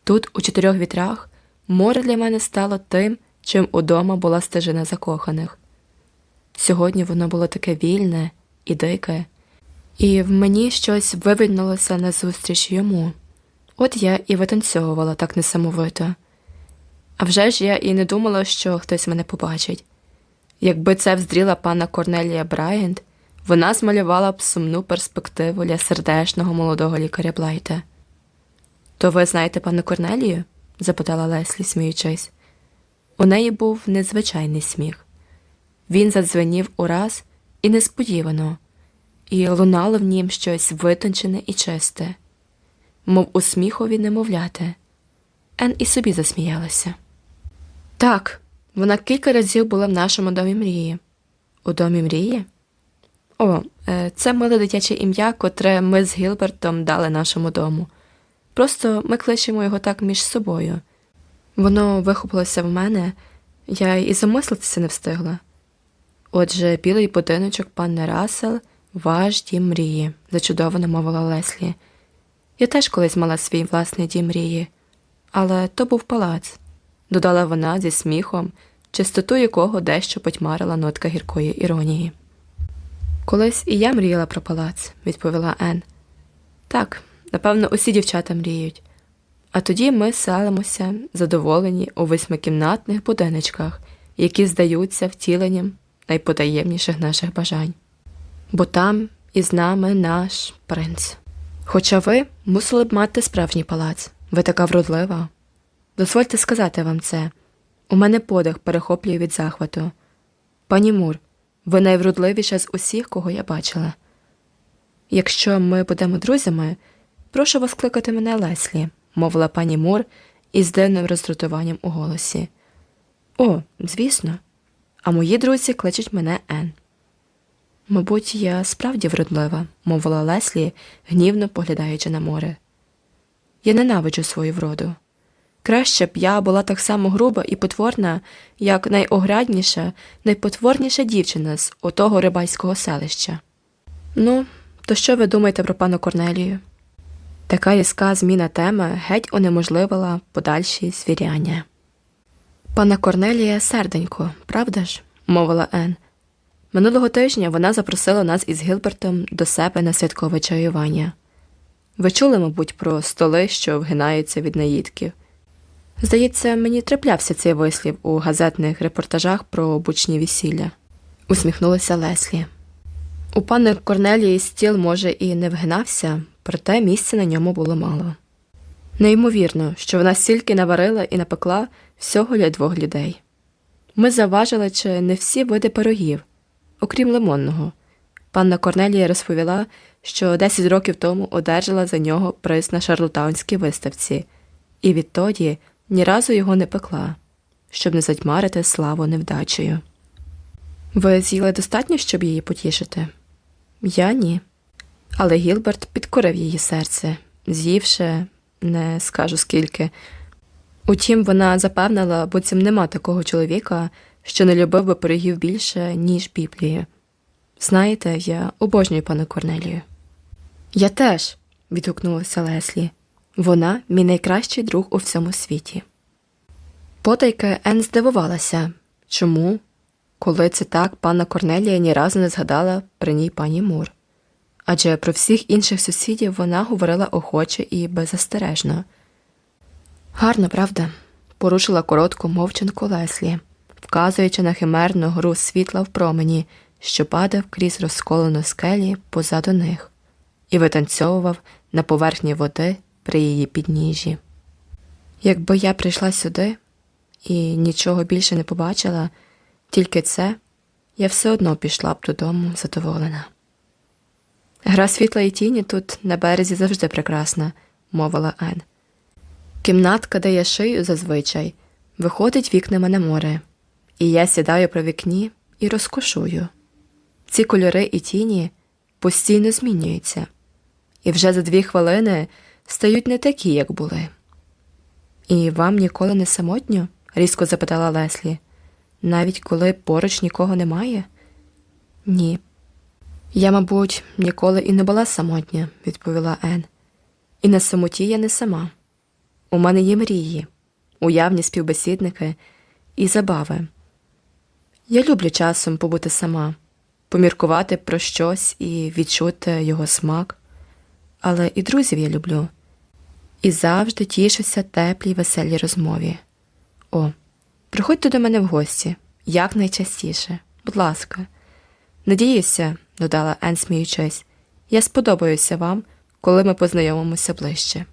Тут, у чотирьох вітрах, море для мене стало тим, чим удома була стежина закоханих. Сьогодні воно було таке вільне і дике, і в мені щось вивільнулося назустріч йому. От я і витанцьовувала так несамовито. А вже ж я і не думала, що хтось мене побачить. Якби це вздріла пана Корнелія Брайант, вона змалювала б сумну перспективу для сердешного молодого лікаря Блайта. То ви знаєте пану Корнелію? запитала Леслі, сміючись. У неї був незвичайний сміх. Він задзвенів ураз і несподівано, і лунало в нім щось витончене і чисте, мов у сміхові немовляти. Ен і собі засміялася. Так, вона кілька разів була в нашому домі мрії. У домі мрії? О, е, це миле дитяче ім'я, котре ми з Гілбертом дали нашому дому. Просто ми кличемо його так між собою. Воно вихопилося в мене, я і замислитися не встигла. Отже, білий будиночок панни Рассел – ваш дім мрії, зачудовано мовила Леслі. Я теж колись мала свій власний дім мрії, але то був палац, додала вона зі сміхом, чистоту якого дещо потьмарила нотка гіркої іронії. Колись і я мріяла про палац, відповіла Ен. Так, напевно, усі дівчата мріють. А тоді ми селимося, задоволені у восьмикімнатних будиночках, які здаються втіленням найпотаємніших наших бажань. Бо там із нами наш принц. Хоча ви мусили б мати справжній палац, ви така вродлива. Дозвольте сказати вам це. У мене подих перехоплює від захвату. Пані Мур, ви найвродливіша з усіх, кого я бачила. Якщо ми будемо друзями, прошу вас кликати мене Леслі, мовила пані Мур із дивним роздратуванням у голосі. О, звісно, а мої друзі кличуть мене Ен. Мабуть, я справді вродлива, мовила Леслі, гнівно поглядаючи на море. Я ненавиджу свою вроду. Краще б я була так само груба і потворна, як найоградніша, найпотворніша дівчина з отого рибальського селища. Ну, то що ви думаєте про пану Корнелію? Така різка зміна теми геть унеможливила подальші звіряння. Пана Корнелія серденько, правда ж? мовила Ен. Минулого тижня вона запросила нас із Гілбертом до себе на святкове чаювання. Ви чули, мабуть, про столи, що вгинаються від наїдків. Здається, мені траплявся цей вислів у газетних репортажах про бучні весілля, усміхнулася Леслі. У пани Корнелії стіл, може, і не вгинався, проте місця на ньому було мало. Неймовірно, що вона стільки наварила і напекла всього для двох людей. Ми заважили чи не всі види пирогів, окрім лимонного, Панна Корнелія розповіла, що 10 років тому одержала за нього приз на шарлотаунській виставці, і відтоді ні разу його не пекла, щоб не затьмарити славу невдачею. Ви з'їли достатньо, щоб її потішити? Я ні. Але Гілберт підкорив її серце, з'ївши, не скажу скільки. Утім, вона запевнила, буцім нема такого чоловіка, що не любив би пирогів більше, ніж Біблії. Знаєте, я обожнюю пана Корнелію. Я теж, відгукнулася Леслі. Вона мій найкращий друг у всьому світі. Потайки Ен здивувалася чому, коли це так пана Корнелія ні разу не згадала при ній пані Мур. Адже про всіх інших сусідів вона говорила охоче і беззастережно. Гарно, правда, порушила коротку мовчанку Леслі, вказуючи на химерну гру світла в промені, що падав крізь розколену скелі позаду них, і витанцьовував на поверхні води при її підніжжі. Якби я прийшла сюди і нічого більше не побачила, тільки це я все одно пішла б додому задоволена. Гра світла і тіні тут на березі завжди прекрасна, мовила Ен. Кімнатка, де я шию зазвичай, виходить вікнами на море, і я сідаю при вікні і розкошую. Ці кольори і тіні постійно змінюються, і вже за дві хвилини стають не такі, як були. І вам ніколи не самотньо? різко запитала Леслі. Навіть коли поруч нікого немає? Ні. Я, мабуть, ніколи і не була самотня, відповіла Ен. І на самоті я не сама. У мене є мрії, уявні співбесідники і забави. Я люблю часом побути сама, поміркувати про щось і відчути його смак, але і друзів я люблю, і завжди тішуся теплій веселій розмові. О, приходьте до мене в гості якнайчастіше, будь ласка. Надіюся, додала Ен, сміючись, я сподобаюся вам, коли ми познайомимося ближче.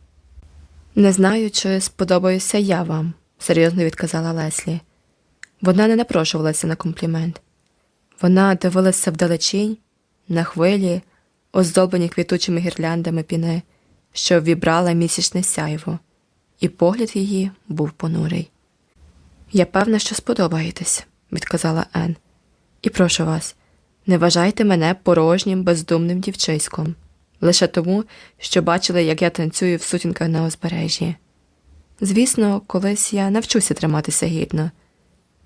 Не знаю, чи сподобаюся я вам, серйозно відказала Леслі. Вона не напрошувалася на комплімент. Вона дивилася вдалечінь, на хвилі, оздоблені квітучими гірляндами піни, що вібрала місячне сяйво, і погляд її був понурий. Я певна, що сподобаєтесь, відказала Ен. І прошу вас, не вважайте мене порожнім, бездумним дівчиськом, лише тому, що бачили, як я танцюю в сутінках на узбережжі. Звісно, колись я навчуся триматися гідно.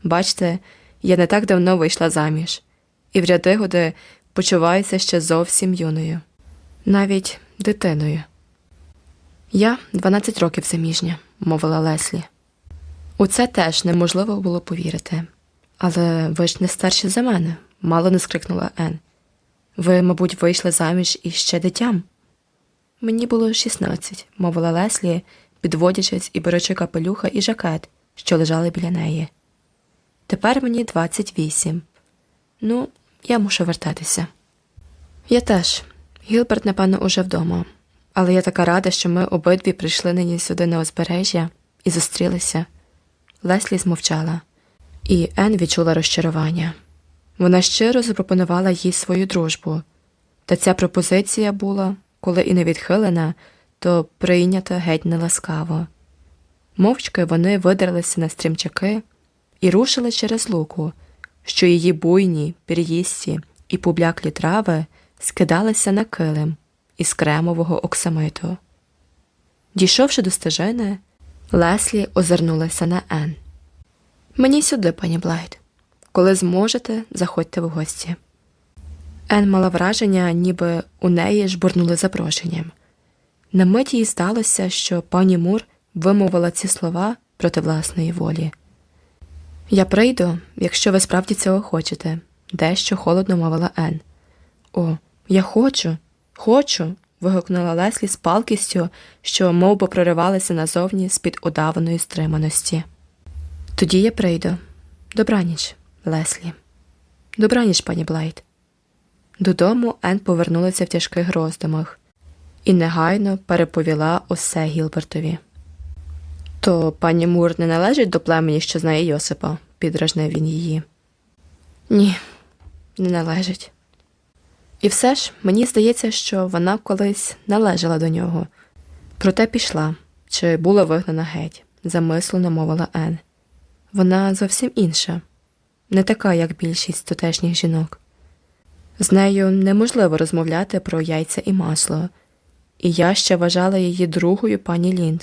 Бачте, я не так давно вийшла заміж, і в ряди годи почуваюся ще зовсім юною, навіть дитиною. Я 12 років заміжня, мовила Леслі. У це теж неможливо було повірити. Але ви ж не старші за мене, мало не скрикнула Ен. Ви, мабуть, вийшли заміж іще дитям. Мені було 16, мовила Леслі, підводячись і беручи капелюха і жакет, що лежали біля неї. Тепер мені 28. Ну, я мушу вертатися. Я теж. Гілберт, напевно, уже вдома, але я така рада, що ми обидві прийшли нині сюди на узбережжя і зустрілися. Леслі змовчала, і Ен відчула розчарування. Вона щиро запропонувала їй свою дружбу, та ця пропозиція була, коли і не відхилена, то прийнята геть неласкаво. Мовчки вони видерлися на стрімчаки і рушили через луку, що її буйні, пір'їсті і побляклі трави скидалися на килим із кремового оксамиту. Дійшовши до стежини, Леслі озирнулася на Ен. Мені сюди, пані Блайт. Коли зможете, заходьте в гості. Ен мала враження, ніби у неї жбурнули запрошенням. На мить їй сталося, що пані Мур вимовила ці слова проти власної волі. Я прийду, якщо ви справді цього хочете, дещо холодно мовила Ен. О, я хочу, хочу. вигукнула Леслі з палкістю, що мов би проривалася назовні з під удаваної стриманості. Тоді я прийду. Добраніч, Леслі. Добраніч, пані Блайт. Додому Ен повернулася в тяжких роздумах і негайно переповіла усе Гілбертові. То пані Мур не належить до племені, що знає Йосипа, підражнив він її. Ні, не належить. І все ж мені здається, що вона колись належала до нього, проте пішла чи була вигнана геть, замислено мовила Ен. Вона зовсім інша, не така, як більшість тутешніх жінок. З нею неможливо розмовляти про яйця і масло, і я ще вважала її другою пані Лінд.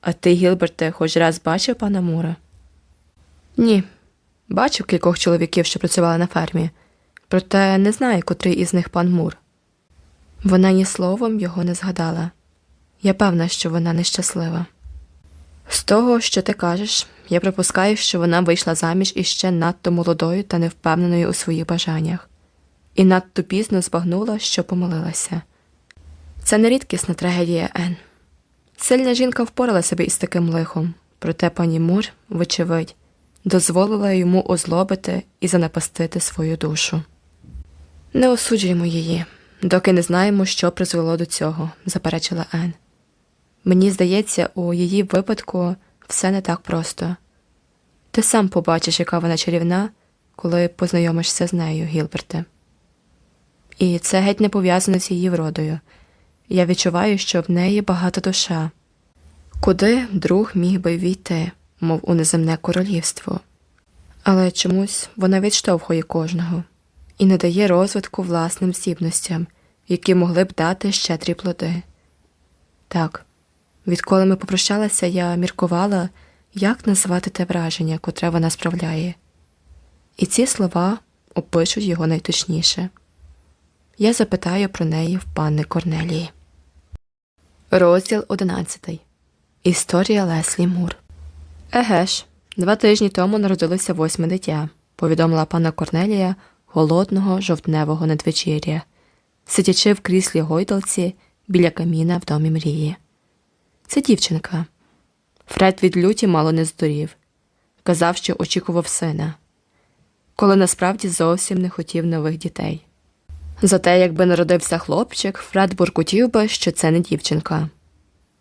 А ти, Гілберте, хоч раз бачив пана Мура? Ні, бачив кількох чоловіків, що працювали на фермі, проте не знаю, котрий із них пан Мур. Вона ні словом його не згадала. Я певна, що вона нещаслива. З того, що ти кажеш, я припускаю, що вона вийшла заміж іще надто молодою та невпевненою у своїх бажаннях, і надто пізно збагнула, що помилилася. Це не рідкісна трагедія Ен. Сильна жінка впорала себе із таким лихом, проте пані Мур, вочевидь, дозволила йому озлобити і занапастити свою душу. Не осуджуємо її, доки не знаємо, що призвело до цього, заперечила Ен. Мені здається, у її випадку все не так просто. Ти сам побачиш, яка вона чарівна, коли познайомишся з нею, Гілберте. І це геть не пов'язано з її вродою. Я відчуваю, що в неї багата душа. Куди друг міг би війти, мов у неземне королівство, але чомусь вона відштовхує кожного і не дає розвитку власним здібностям, які могли б дати щедрі плоди. Так, відколи ми попрощалися, я міркувала, як назвати те враження, котре вона справляє, і ці слова опишуть його найточніше. Я запитаю про неї в панни Корнелії. Розділ одинадцятий. Історія Леслі Мур. Еге ж, два тижні тому народилося восьме дитя, повідомила пана Корнелія голодного жовтневого надвечір'я, сидячи в кріслі гойдалці біля каміна в домі мрії. Це дівчинка. Фред від люті мало не здурів. Казав, що очікував сина, коли насправді зовсім не хотів нових дітей. Зате, якби народився хлопчик, Фред буркутів би, що це не дівчинка.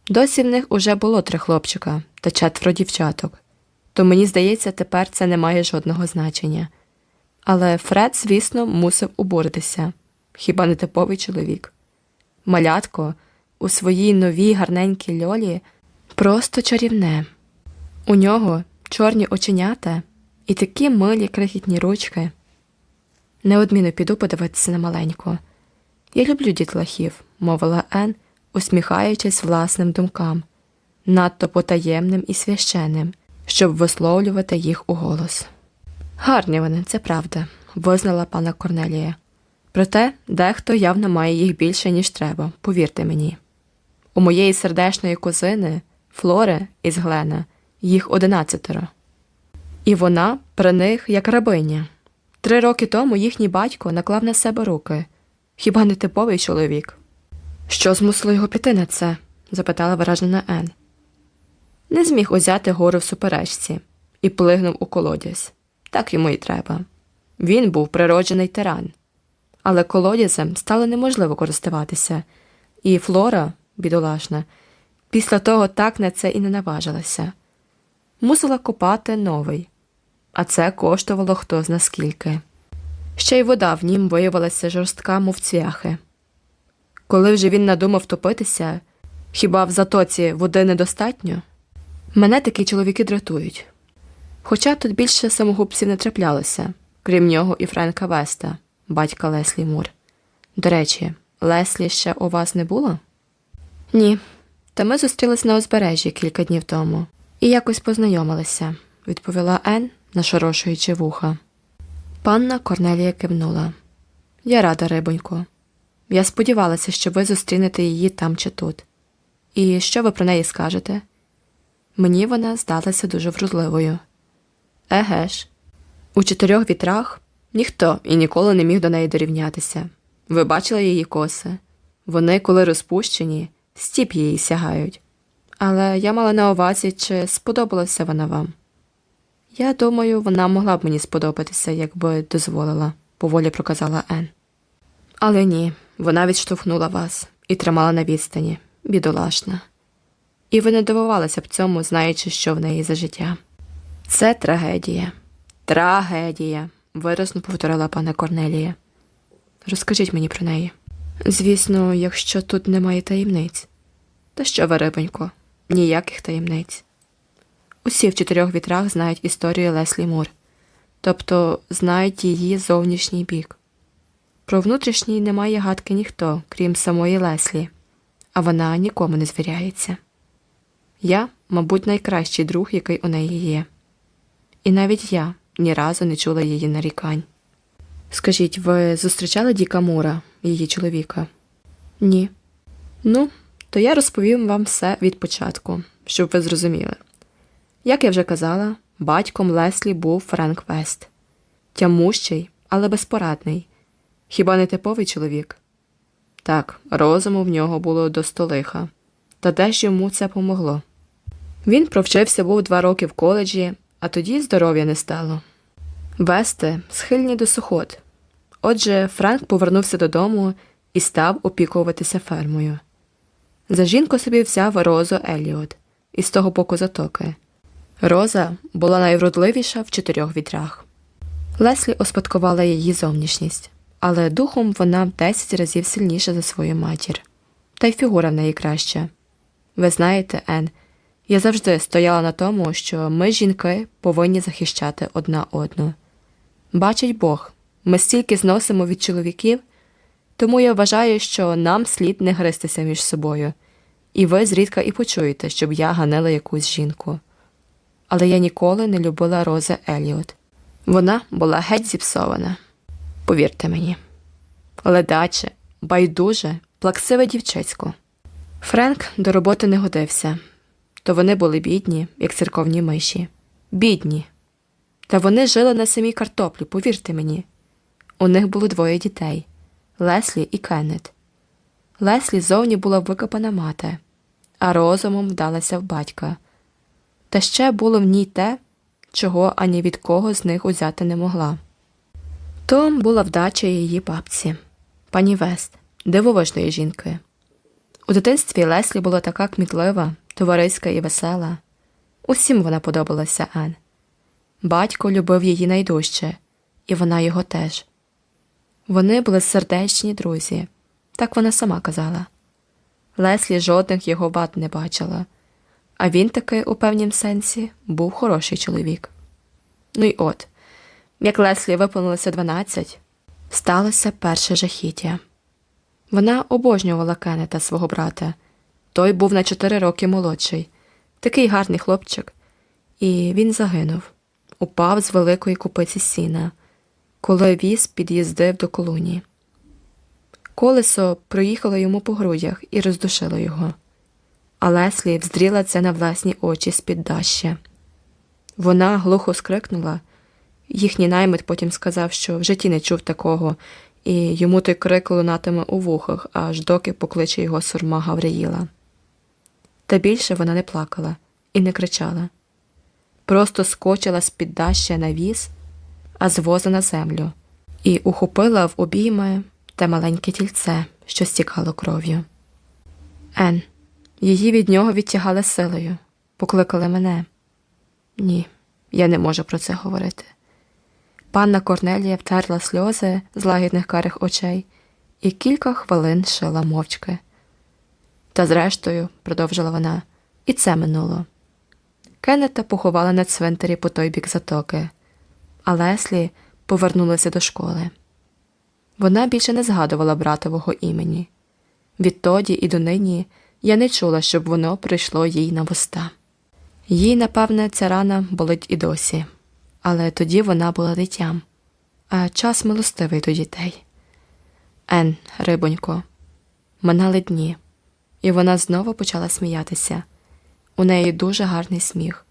Досі в них уже було три хлопчика та четверо дівчаток, то мені здається, тепер це не має жодного значення. Але Фред, звісно, мусив уборитися хіба не типовий чоловік. Малятко у своїй новій гарненькій льолі просто чарівне. У нього чорні оченята і такі милі крихітні ручки. Неодмінно піду подивитися на маленьку. Я люблю дітлахів, мовила Ен, усміхаючись власним думкам, надто потаємним і священним, щоб висловлювати їх у голос. Гарні вони, це правда, визнала пана Корнелія. Проте дехто явно має їх більше, ніж треба, повірте мені. У моєї сердешної кузини, Флори із Глена, їх одинадцятеро. І вона при них як рабиня. Три роки тому їхній батько наклав на себе руки. Хіба не типовий чоловік? Що змусило його піти на це? запитала вражена Ен. Не зміг узяти гору в суперечці і плигнув у колодязь. Так йому й треба. Він був природжений тиран. Але колодязем стало неможливо користуватися, і Флора, бідолашна, після того так на це і не наважилася. Мусила копати новий, а це коштувало хто зна скільки. Ще й вода в нім виявилася жорстка, мов цвяхи. Коли вже він надумав топитися, хіба в затоці води недостатньо? Мене такі чоловіки дратують. Хоча тут більше самогубців не траплялося, крім нього і Френка Веста, батька Леслі Мур. До речі, Леслі ще у вас не було? Ні. Та ми зустрілись на узбережжі кілька днів тому і якось познайомилися, відповіла Ен, нашорошуючи вуха. Панна Корнелія кивнула. Я рада, рибонько. Я сподівалася, що ви зустрінете її там чи тут. І що ви про неї скажете? Мені вона здалася дуже врозливою. Еге ж, у чотирьох вітрах ніхто і ніколи не міг до неї дорівнятися. Ви бачили її коси? Вони, коли розпущені, стіп її сягають. Але я мала на увазі, чи сподобалася вона вам. Я думаю, вона могла б мені сподобатися, якби дозволила, поволі проказала Ен. Але ні, вона відштовхнула вас і тримала на відстані, бідолашна. І ви не дивувалися б цьому, знаючи, що в неї за життя. Це трагедія, трагедія, виразно повторила пане Корнелія. Розкажіть мені про неї. Звісно, якщо тут немає таємниць. Та що, ви, рибонько, ніяких таємниць. Усі в чотирьох вітрах знають історію Леслі Мур, тобто знають її зовнішній бік. Про внутрішній немає гадки ніхто, крім самої Леслі, а вона нікому не звіряється. Я, мабуть, найкращий друг, який у неї є. І навіть я ні разу не чула її нарікань. Скажіть, ви зустрічали Діка Мура, її чоловіка? Ні. Ну, то я розповім вам все від початку, щоб ви зрозуміли. Як я вже казала, батьком Леслі був Френк Вест. Тямущий, але безпорадний. Хіба не типовий чоловік? Так, розуму в нього було до столиха. Та де ж йому це помогло? Він провчився був два роки в коледжі, а тоді здоров'я не стало. Вести схильні до сухот. Отже, Френк повернувся додому і став опікуватися фермою. За жінку собі взяв Розу Еліот із того боку затоки. Роза була найвродливіша в чотирьох вітрах. Леслі успадкувала її зовнішність, але духом вона в десять разів сильніша за свою матір, та й фігура в неї краща. Ви знаєте, Ен, я завжди стояла на тому, що ми, жінки, повинні захищати одна одну. Бачить Бог, ми стільки зносимо від чоловіків, тому я вважаю, що нам слід не гристися між собою, і ви зрідка і почуєте, щоб я ганила якусь жінку. Але я ніколи не любила Рози Еліот. Вона була геть зіпсована. Повірте мені, ледаче, байдуже, плаксиве дівчисько. Френк до роботи не годився, то вони були бідні, як церковні миші. Бідні. Та вони жили на самій картоплі, повірте мені. У них було двоє дітей Леслі і Кеннет. Леслі зовні була викопана мати, а розумом вдалася в батька. Та ще було в ній те, чого ані від кого з них узяти не могла. То була вдача її бабці, пані Вест, дивовижної жінки. У дитинстві Леслі була така кмітлива, товариська і весела. Усім вона подобалася Ен. Батько любив її найдужче, і вона його теж. Вони були сердечні друзі, так вона сама казала. Леслі жодних його вад не бачила, а він таки, у певнім сенсі, був хороший чоловік. Ну й от, як Леслі виповнилося 12, сталося перше жахіття. Вона обожнювала Кеннета, свого брата. Той був на чотири роки молодший, такий гарний хлопчик, і він загинув, упав з великої купиці сіна, коли віз під'їздив до колоні. Колесо проїхало йому по грудях і роздушило його, а Леслі вздріла це на власні очі з-під даща. Вона глухо скрикнула. Їхній наймит потім сказав, що в житті не чув такого, і йому той крик лунатиме у вухах, аж доки покличе його сурма Гавриїла. Та більше вона не плакала і не кричала, просто скочила з під даща на віз, а з воза на землю, і ухопила в обійми те маленьке тільце, що стікало кров'ю. Ен, її від нього відтягали силою, покликали мене. Ні, я не можу про це говорити. Панна Корнелія втерла сльози з лагідних карих очей і кілька хвилин шила мовчки. Та, зрештою, продовжила вона, і це минуло. Кеннета поховали на цвинтарі по той бік затоки, а Леслі повернулася до школи. Вона більше не згадувала братового імені. Відтоді і донині я не чула, щоб воно прийшло їй на вуста. Їй, напевне, ця рана болить і досі, але тоді вона була дитям, а час милостивий до дітей. Ен, рибонько, минали дні, і вона знову почала сміятися. У неї дуже гарний сміх.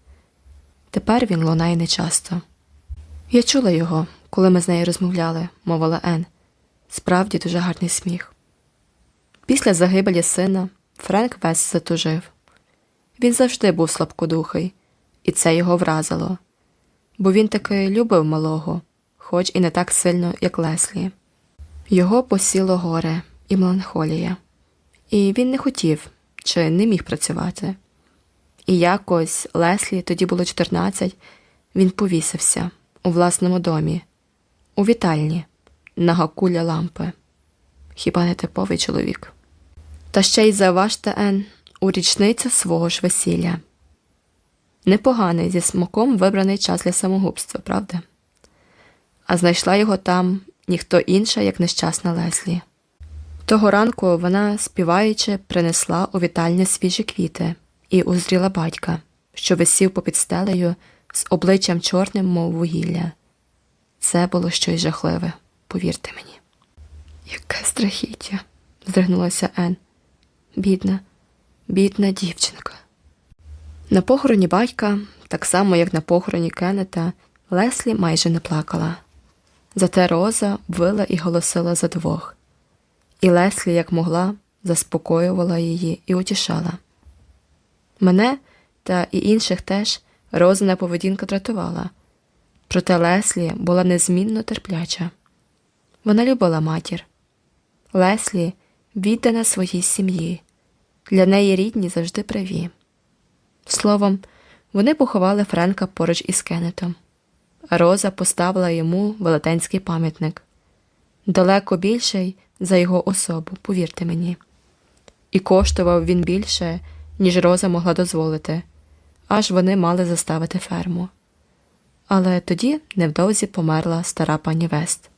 Тепер він лунає нечасто. Я чула його, коли ми з нею розмовляли, мовила Ен. Справді дуже гарний сміх. Після загибелі сина Френк весь затужив. Він завжди був слабкодухий, і це його вразило, бо він таки любив малого, хоч і не так сильно, як Леслі. Його посіло горе і меланхолія, і він не хотів чи не міг працювати. І якось Леслі, тоді було 14, він повісився у власному домі, у вітальні, на гакуля лампи. хіба не типовий чоловік. Та ще й заважте Ен у річницю свого ж весілля. Непоганий зі смаком вибраний час для самогубства, правда? А знайшла його там ніхто інша, як нещасна Леслі. Того ранку вона, співаючи, принесла у вітальню свіжі квіти і узріла батька, що висів попід стелею з обличчям чорним, мов вугілля. Це було щось жахливе, повірте мені. Яке страхіття, здригнулася Ен. Бідна, бідна дівчинка. На похороні батька, так само як на похороні Кеннета, Леслі майже не плакала. Зате Роза вила і голосила за двох. І Леслі, як могла, заспокоювала її і утішала. Мене та і інших теж Розина поведінка дратувала, проте Леслі була незмінно терпляча. Вона любила матір. Леслі віддана своїй сім'ї, для неї рідні завжди праві. Словом, вони поховали Френка поруч із Кеннетом. Роза поставила йому велетенський пам'ятник далеко більший за його особу, повірте мені. І коштував він більше, ніж Роза могла дозволити, аж вони мали заставити ферму. Але тоді невдовзі померла стара пані Вест.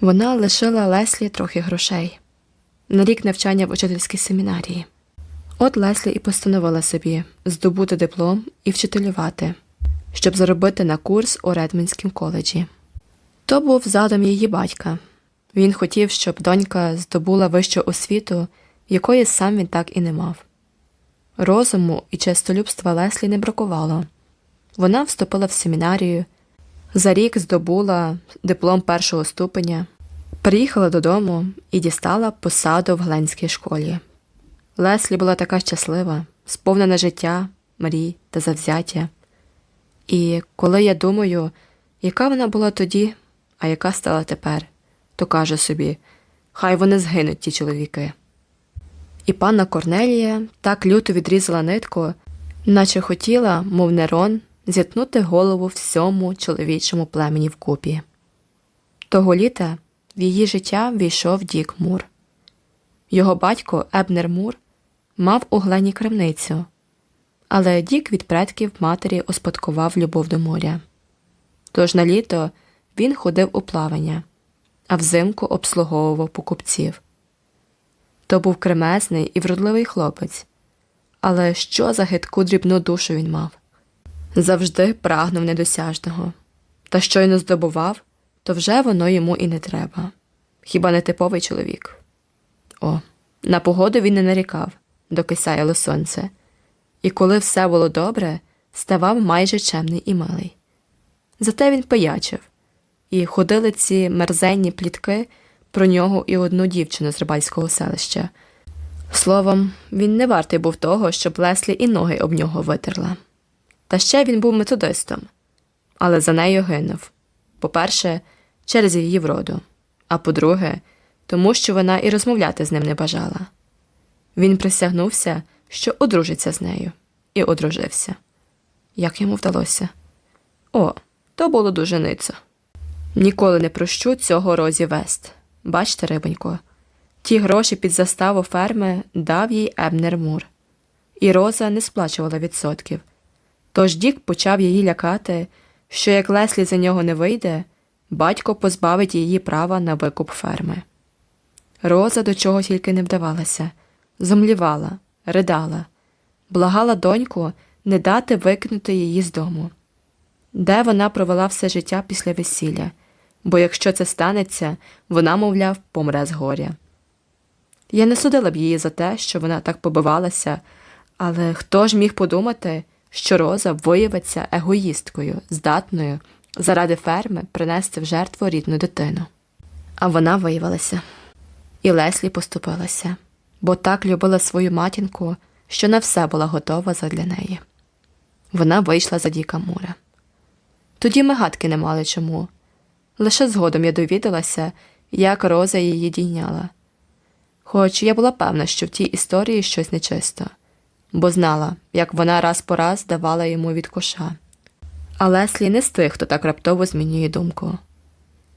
Вона лишила Леслі трохи грошей на рік навчання в учительській семінарії. От Леслі і постановила собі здобути диплом і вчителювати, щоб заробити на курс у Редмінському коледжі. То був задум її батька. Він хотів, щоб донька здобула вищу освіту, якої сам він так і не мав. Розуму і честолюбства Леслі не бракувало. Вона вступила в семінарію, за рік здобула диплом першого ступеня, приїхала додому і дістала посаду в Гленській школі. Леслі була така щаслива, сповнена життя, мрій та завзяття. І коли я думаю, яка вона була тоді, а яка стала тепер, то каже собі хай вони згинуть ті чоловіки. І панна Корнелія так люто відрізала нитку, наче хотіла, мов Нерон, зітнути голову всьому чоловічому племені вкупі. Того літа в її життя війшов Дік Мур. Його батько Ебнер Мур мав у глені крамницю, але Дік від предків матері успадкував любов до моря. Тож на літо він ходив у плавання, а взимку обслуговував покупців. То був кремезний і вродливий хлопець, але що за гидку дрібну душу він мав? Завжди прагнув недосяжного, та щойно здобував, то вже воно йому і не треба. Хіба не типовий чоловік? О, на погоду він не нарікав, доки сяяло сонце, і коли все було добре, ставав майже чемний і милий. Зате він пиячив, і ходили ці мерзенні плітки про нього і одну дівчину з рибальського селища. Словом, він не вартий був того, щоб Леслі і ноги об нього витерла. Та ще він був методистом, але за нею гинув по-перше, через її вроду, а по-друге, тому що вона і розмовляти з ним не бажала. Він присягнувся, що одружиться з нею, і одружився. Як йому вдалося? О, то було дуже ницо. Ніколи не прощу цього розі Вест. Бачте, рибонько, ті гроші під заставу ферми дав їй Ебнер Мур, і Роза не сплачувала відсотків. Тож Дік почав її лякати, що як Леслі за нього не вийде, батько позбавить її права на викуп ферми. Роза до чого тільки не вдавалася, зомлівала, ридала, благала доньку не дати викинути її з дому. Де вона провела все життя після весілля, бо якщо це станеться, вона, мовляв, помре з горя. Я не судила б її за те, що вона так побивалася, але хто ж міг подумати, що Роза виявиться егоїсткою, здатною заради ферми принести в жертву рідну дитину. А вона виявилася, і Леслі поступилася, бо так любила свою матінку, що на все була готова задля неї. Вона вийшла за Діка Мура. Тоді ми гадки не мали чому. Лише згодом я довідалася, як Роза її дійняла. Хоч я була певна, що в тій історії щось нечисто, бо знала, як вона раз по раз давала йому від коша. А Леслі не з тих, хто так раптово змінює думку.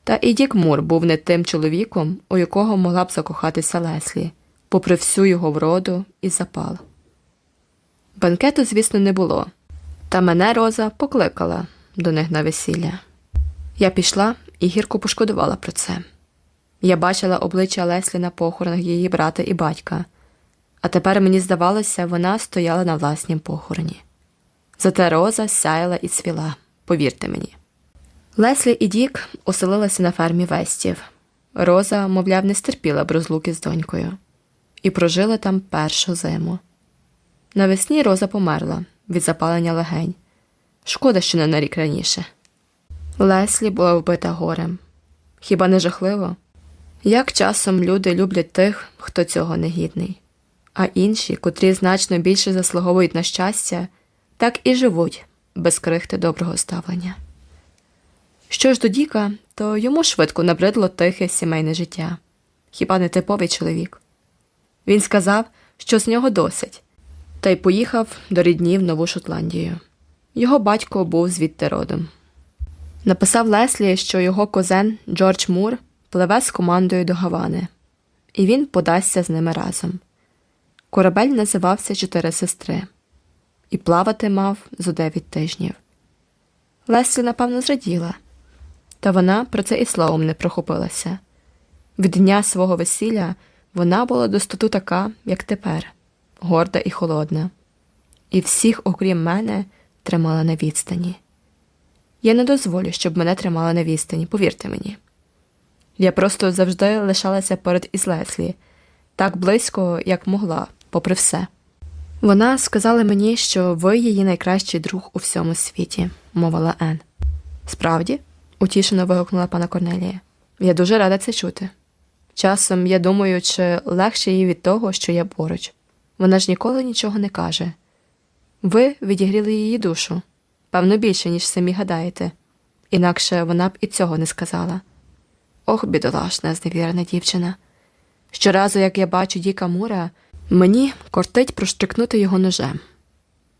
Та і Дік Мур був не тим чоловіком, у якого могла б закохатися Леслі, попри всю його вроду і запал. Банкету, звісно, не було, та мене Роза покликала до них на весілля. Я пішла і гірко пошкодувала про це. Я бачила обличчя Леслі на похоронах її брата і батька, а тепер мені здавалося, вона стояла на власнім похороні. Зате Роза сяяла і цвіла, повірте мені. Леслі і Дік оселилися на фермі Вестів. Роза, мовляв, не стерпіла б розлуки з донькою і прожила там першу зиму. Навесні Роза померла від запалення легень. Шкода, що не на рік раніше. Леслі була вбита горем. Хіба не жахливо? Як часом люди люблять тих, хто цього не гідний, а інші, котрі значно більше заслуговують на щастя, так і живуть без крихти доброго ставлення. Що ж до Діка, то йому швидко набридло тихе сімейне життя, хіба не типовий чоловік. Він сказав, що з нього досить, та й поїхав до рідні в Нову Шотландію. Його батько був звідти родом. Написав Леслі, що його козен Джордж Мур пливе з командою до Гавани, і він подасться з ними разом. Корабель називався Чотири сестри, і плавати мав зо дев'ять тижнів. Леслі, напевно, зраділа, та вона про це і словом не прохопилася. Від дня свого весілля вона була до стату така, як тепер, горда і холодна, і всіх, окрім мене, тримала на відстані. Я не дозволю, щоб мене тримали на відстані, повірте мені. Я просто завжди лишалася поряд із Леслі, так близько, як могла, попри все. Вона сказала мені, що ви її найкращий друг у всьому світі, мовила Ен. Справді, утішено вигукнула пана Корнелія. Я дуже рада це чути. Часом я думаю, чи легше їй від того, що я поруч. Вона ж ніколи нічого не каже. Ви відігріли її душу, певно, більше, ніж самі гадаєте, інакше вона б і цього не сказала. Ох, бідолашна, зневірена дівчина. Щоразу, як я бачу Діка Мура, мені кортить проштрикнути його ножем.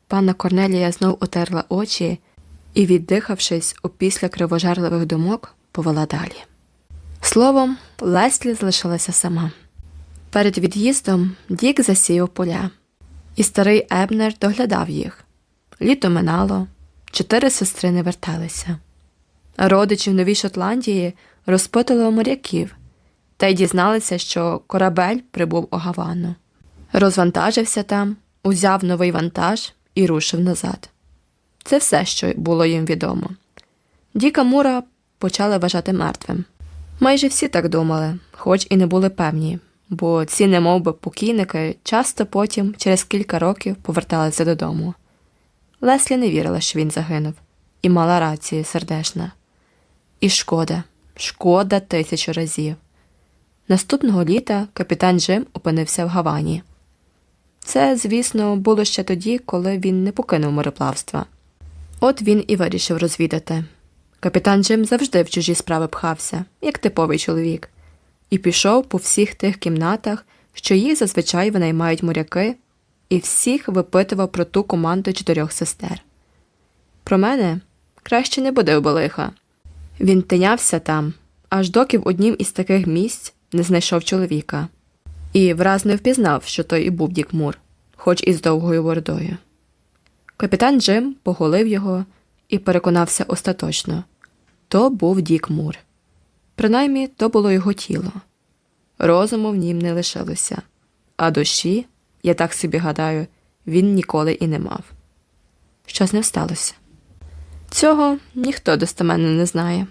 Панна Корнелія знов отерла очі і, віддихавшись опісля кривожерливих думок, повела далі. Словом, Леслі залишилася сама. Перед від'їздом Дік засіяв поля, і старий Ебнер доглядав їх. Літо минало, чотири сестри не верталися. Родичі в Новій Шотландії розпитали у моряків та й дізналися, що корабель прибув у Гавану. Розвантажився там, узяв новий вантаж і рушив назад. Це все, що було їм відомо. Діка Мура почали вважати мертвим. Майже всі так думали, хоч і не були певні, бо ці немовби покійники часто потім, через кілька років, поверталися додому. Леслі не вірила, що він загинув, і мала рацію сердешна. І шкода, шкода тисячу разів. Наступного літа капітан Джим опинився в Гавані. Це, звісно, було ще тоді, коли він не покинув мореплавства. От він і вирішив розвідати. Капітан Джим завжди в чужі справи пхався, як типовий чоловік, і пішов по всіх тих кімнатах, що їх зазвичай винаймають моряки, і всіх випитував про ту команду чотирьох сестер. Про мене краще не буде би лиха. Він тинявся там, аж доки в однім із таких місць не знайшов чоловіка, і враз не впізнав, що той і був Дік Мур, хоч і з довгою бородою. Капітан Джим поголив його і переконався остаточно то був Дік Мур. Принаймні, то було його тіло. Розуму в нім не лишилося, а душі, я так собі гадаю, він ніколи і не мав. Що з ним сталося? Цього ніхто достеменно не знає.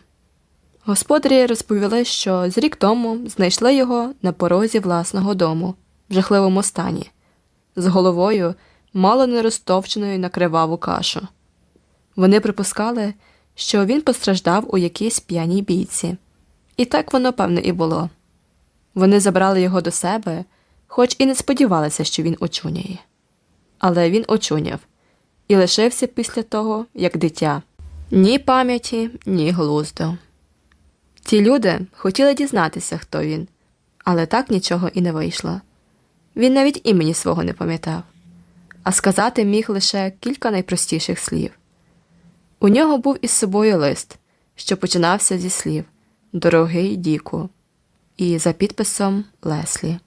Господарі розповіли, що з рік тому знайшли його на порозі власного дому в жахливому стані, з головою, мало не розтовченою на криваву кашу. Вони припускали, що він постраждав у якійсь п'яній бійці, і так воно, певно, і було. Вони забрали його до себе, хоч і не сподівалися, що він очуняє. Але він очуняв і лишився після того, як дитя ні пам'яті, ні глузду. Ті люди хотіли дізнатися, хто він, але так нічого і не вийшло. Він навіть імені свого не пам'ятав, а сказати міг лише кілька найпростіших слів. У нього був із собою лист, що починався зі слів Дорогий Діку, і за підписом Леслі,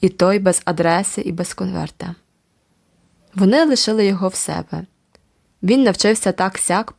і той без адреси і без конверта. Вони лишили його в себе. Він навчився так сяк